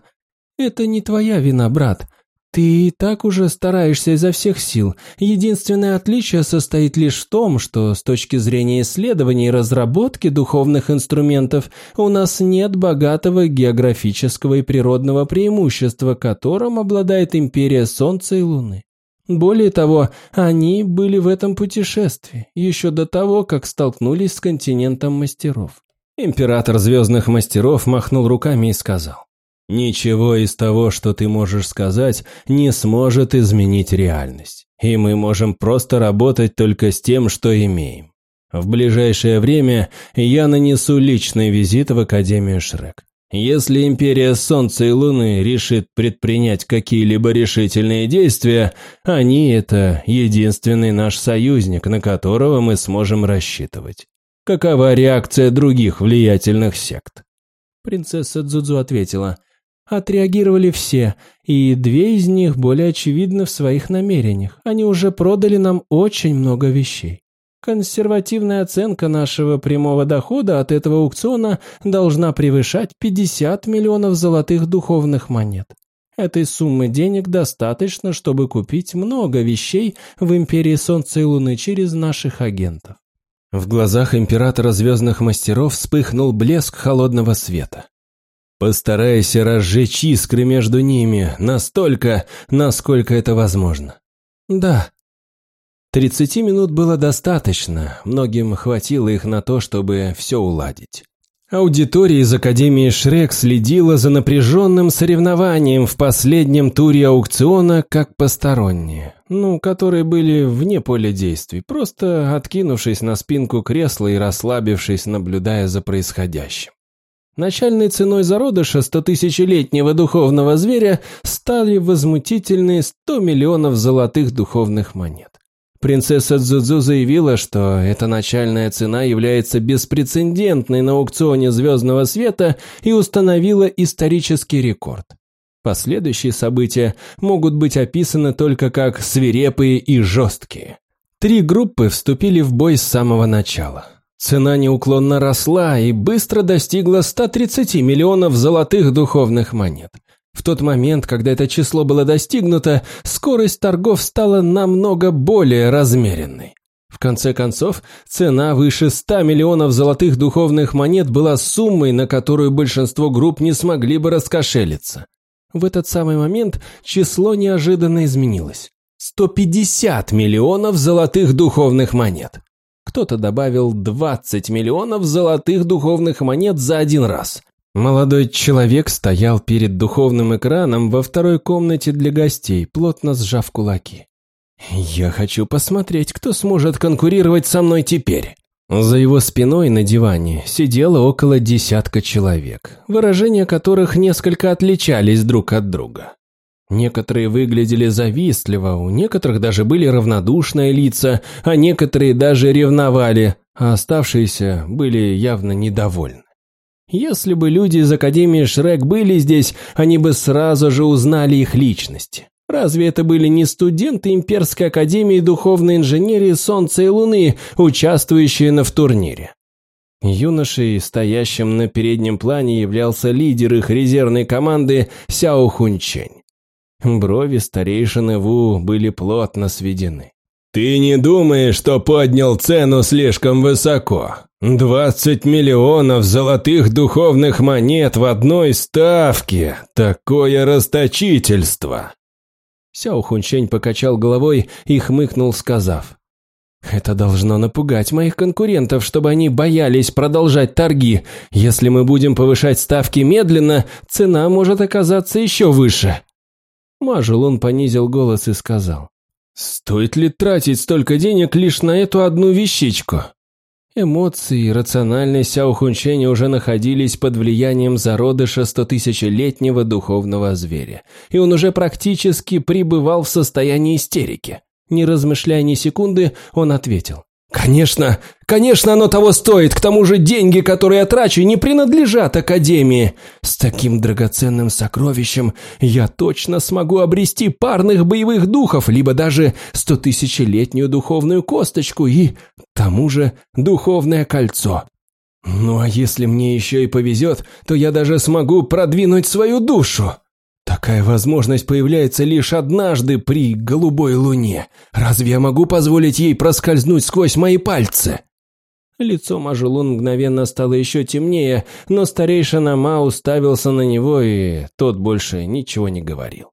[SPEAKER 2] «Это не твоя вина, брат. Ты и так уже стараешься изо всех сил. Единственное отличие состоит лишь в том, что с точки зрения исследований и разработки духовных инструментов у нас нет богатого географического и природного преимущества, которым обладает Империя Солнца и Луны. Более того, они были в этом путешествии еще до того, как столкнулись с континентом мастеров.
[SPEAKER 1] Император Звездных Мастеров махнул руками и сказал. Ничего из того, что ты можешь сказать, не сможет изменить реальность. И мы можем просто работать только с тем, что имеем. В ближайшее время я нанесу личный визит в Академию Шрек. Если Империя Солнца и Луны решит предпринять какие-либо решительные действия, они – это единственный наш союзник, на которого мы сможем рассчитывать. Какова реакция других влиятельных сект?
[SPEAKER 2] Принцесса Дзудзу ответила – Отреагировали все, и две из них более очевидны в своих намерениях. Они уже продали нам очень много вещей. Консервативная оценка нашего прямого дохода от этого аукциона должна превышать 50 миллионов золотых духовных монет. Этой суммы денег достаточно, чтобы купить много вещей в Империи Солнца и Луны через наших агентов.
[SPEAKER 1] В глазах Императора Звездных Мастеров вспыхнул блеск холодного света. Постарайся разжечь искры между ними настолько, насколько это возможно.
[SPEAKER 2] Да.
[SPEAKER 1] Тридцати минут было достаточно, многим хватило их на то, чтобы все уладить. Аудитория из Академии Шрек следила за напряженным соревнованием в последнем туре аукциона как посторонние, ну, которые были вне поля действий, просто откинувшись на спинку кресла и расслабившись, наблюдая за происходящим. Начальной ценой зародыша стотысячелетнего духовного зверя стали возмутительные 100 миллионов золотых духовных монет. Принцесса Дзудзу заявила, что эта начальная цена является беспрецедентной на аукционе звездного света и установила исторический рекорд. Последующие события могут быть описаны только как свирепые и жесткие. Три группы вступили в бой с самого начала.
[SPEAKER 2] Цена неуклонно росла и быстро достигла 130 миллионов золотых духовных монет. В тот момент, когда это число было достигнуто, скорость торгов стала намного более размеренной. В конце концов, цена выше 100 миллионов золотых духовных монет была суммой, на которую большинство групп не смогли бы раскошелиться. В этот самый момент число неожиданно изменилось. 150 миллионов золотых духовных монет. Кто-то добавил 20 миллионов золотых духовных монет за один раз. Молодой человек стоял перед духовным экраном во второй комнате для гостей, плотно сжав кулаки. «Я хочу посмотреть, кто сможет конкурировать со мной теперь». За его спиной на диване сидело около десятка человек, выражения которых несколько отличались друг от друга. Некоторые выглядели завистливо, у некоторых даже были равнодушные лица, а некоторые даже ревновали, а оставшиеся были явно недовольны. Если бы люди из Академии Шрек были здесь, они бы сразу же узнали их личности. Разве это были не студенты Имперской Академии Духовной Инженерии Солнца и Луны, участвующие на в турнире? Юношей, стоящим на переднем плане, являлся лидер их резервной команды Сяо Хунчень. Брови старейшины Ву были плотно сведены.
[SPEAKER 3] «Ты не думаешь, что поднял цену слишком высоко? Двадцать миллионов золотых духовных монет в одной ставке! Такое расточительство!»
[SPEAKER 2] Сяо Хунчень покачал головой и хмыкнул, сказав. «Это должно напугать моих конкурентов, чтобы они боялись продолжать торги. Если мы будем повышать ставки медленно, цена может оказаться еще выше». Мажелун понизил голос и сказал. «Стоит ли тратить столько денег лишь на эту одну вещичку?» Эмоции и рациональность Сяо Хунченя уже находились под влиянием зародыша стотысячелетнего духовного зверя, и он уже практически пребывал в состоянии истерики. Не размышляя ни секунды, он ответил. «Конечно, конечно оно того стоит, к тому же деньги, которые я трачу, не принадлежат Академии. С таким драгоценным сокровищем я точно смогу обрести парных боевых духов, либо даже стотысячелетнюю духовную косточку и, тому же, духовное кольцо. Ну а если мне еще и повезет, то я даже смогу продвинуть свою душу». Такая возможность появляется лишь однажды при голубой луне. Разве я могу позволить ей проскользнуть сквозь мои пальцы? Лицо Мажелун мгновенно стало еще темнее, но старейшина Ма уставился на него, и тот больше ничего не говорил.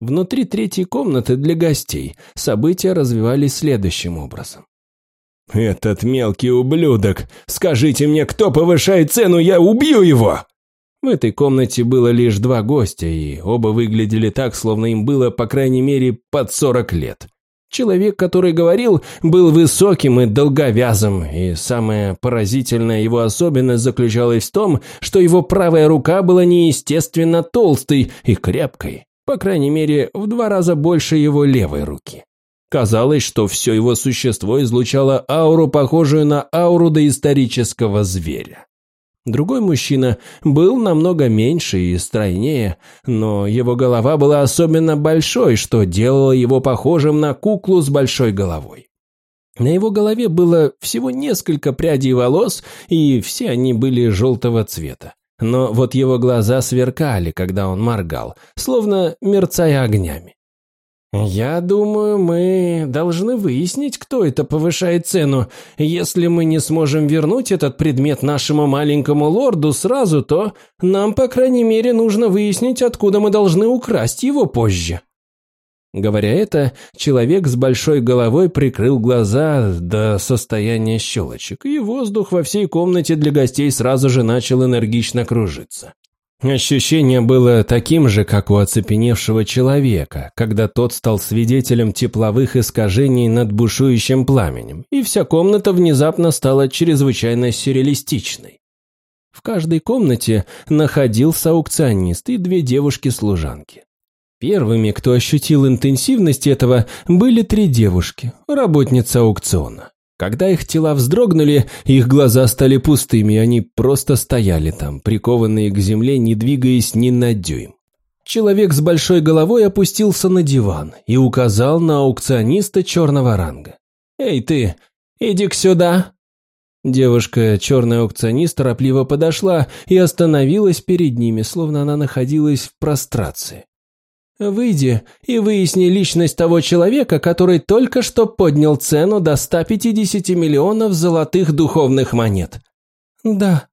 [SPEAKER 2] Внутри третьей комнаты для гостей события развивались следующим образом.
[SPEAKER 3] «Этот мелкий ублюдок! Скажите мне, кто повышает цену, я убью его!»
[SPEAKER 2] В этой комнате было лишь два гостя, и оба выглядели так, словно им было, по крайней мере, под сорок лет. Человек, который говорил, был высоким и долговязым, и самая поразительная его особенность заключалась в том, что его правая рука была неестественно толстой и крепкой, по крайней мере, в два раза больше его левой руки. Казалось, что все его существо излучало ауру, похожую на ауру доисторического зверя. Другой мужчина был намного меньше и стройнее, но его голова была особенно большой, что делало его похожим на куклу с большой головой. На его голове было всего несколько прядей волос, и все они были желтого цвета. Но вот его глаза сверкали, когда он моргал, словно мерцая огнями. «Я думаю, мы должны выяснить, кто это повышает цену. Если мы не сможем вернуть этот предмет нашему маленькому лорду сразу, то нам, по крайней мере, нужно выяснить, откуда мы должны украсть его позже». Говоря это, человек с большой головой прикрыл глаза до состояния щелочек, и воздух во всей комнате для гостей сразу же начал энергично кружиться. Ощущение было таким же, как у оцепеневшего человека, когда тот стал свидетелем тепловых искажений над бушующим пламенем, и вся комната внезапно стала чрезвычайно сюрреалистичной. В каждой комнате находился аукционист и две девушки-служанки. Первыми, кто ощутил интенсивность этого, были три девушки, работницы аукциона. Когда их тела вздрогнули, их глаза стали пустыми, и они просто стояли там, прикованные к земле, не двигаясь ни на дюйм. Человек с большой головой опустился на диван и указал на аукциониста черного ранга. «Эй ты, иди-ка сюда!» Девушка, черный аукционист, торопливо подошла и остановилась перед ними, словно она находилась в прострации. «Выйди и выясни личность того человека, который только что поднял цену до 150 миллионов золотых духовных монет». «Да».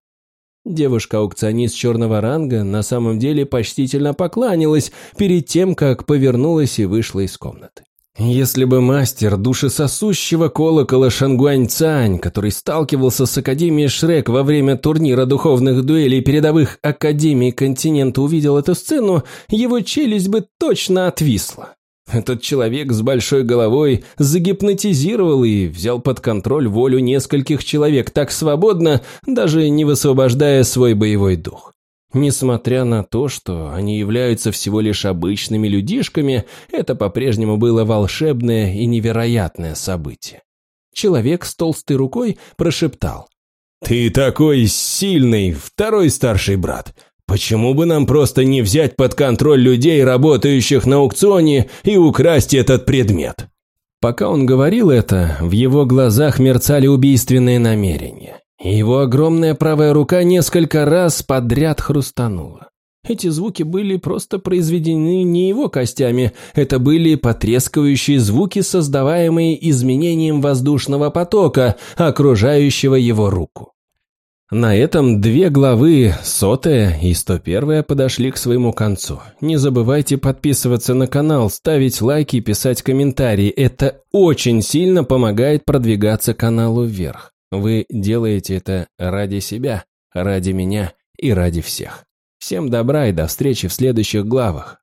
[SPEAKER 2] Девушка-аукционист черного ранга на самом деле почтительно покланялась перед тем, как повернулась и вышла из комнаты. Если бы мастер душесосущего колокола Шангуань Цань, который сталкивался с Академией Шрек во время турнира духовных дуэлей передовых Академий континента, увидел эту сцену, его челюсть бы точно отвисла. Этот человек с большой головой загипнотизировал и взял под контроль волю нескольких человек так свободно, даже не высвобождая свой боевой дух. Несмотря на то, что они являются всего лишь обычными людишками, это по-прежнему было волшебное и невероятное событие. Человек с толстой рукой прошептал.
[SPEAKER 3] «Ты такой сильный, второй старший брат. Почему бы нам просто не взять под контроль людей, работающих на аукционе, и украсть этот предмет?»
[SPEAKER 2] Пока он говорил это, в его глазах мерцали убийственные намерения и его огромная правая рука несколько раз подряд хрустанула. Эти звуки были просто произведены не его костями, это были потрескивающие звуки, создаваемые изменением воздушного потока, окружающего его руку. На этом две главы, сотая и сто первая, подошли к своему концу. Не забывайте подписываться на канал, ставить лайки и писать комментарии. Это очень сильно помогает продвигаться каналу вверх. Вы делаете это ради себя, ради меня и ради всех. Всем добра и до встречи в следующих главах.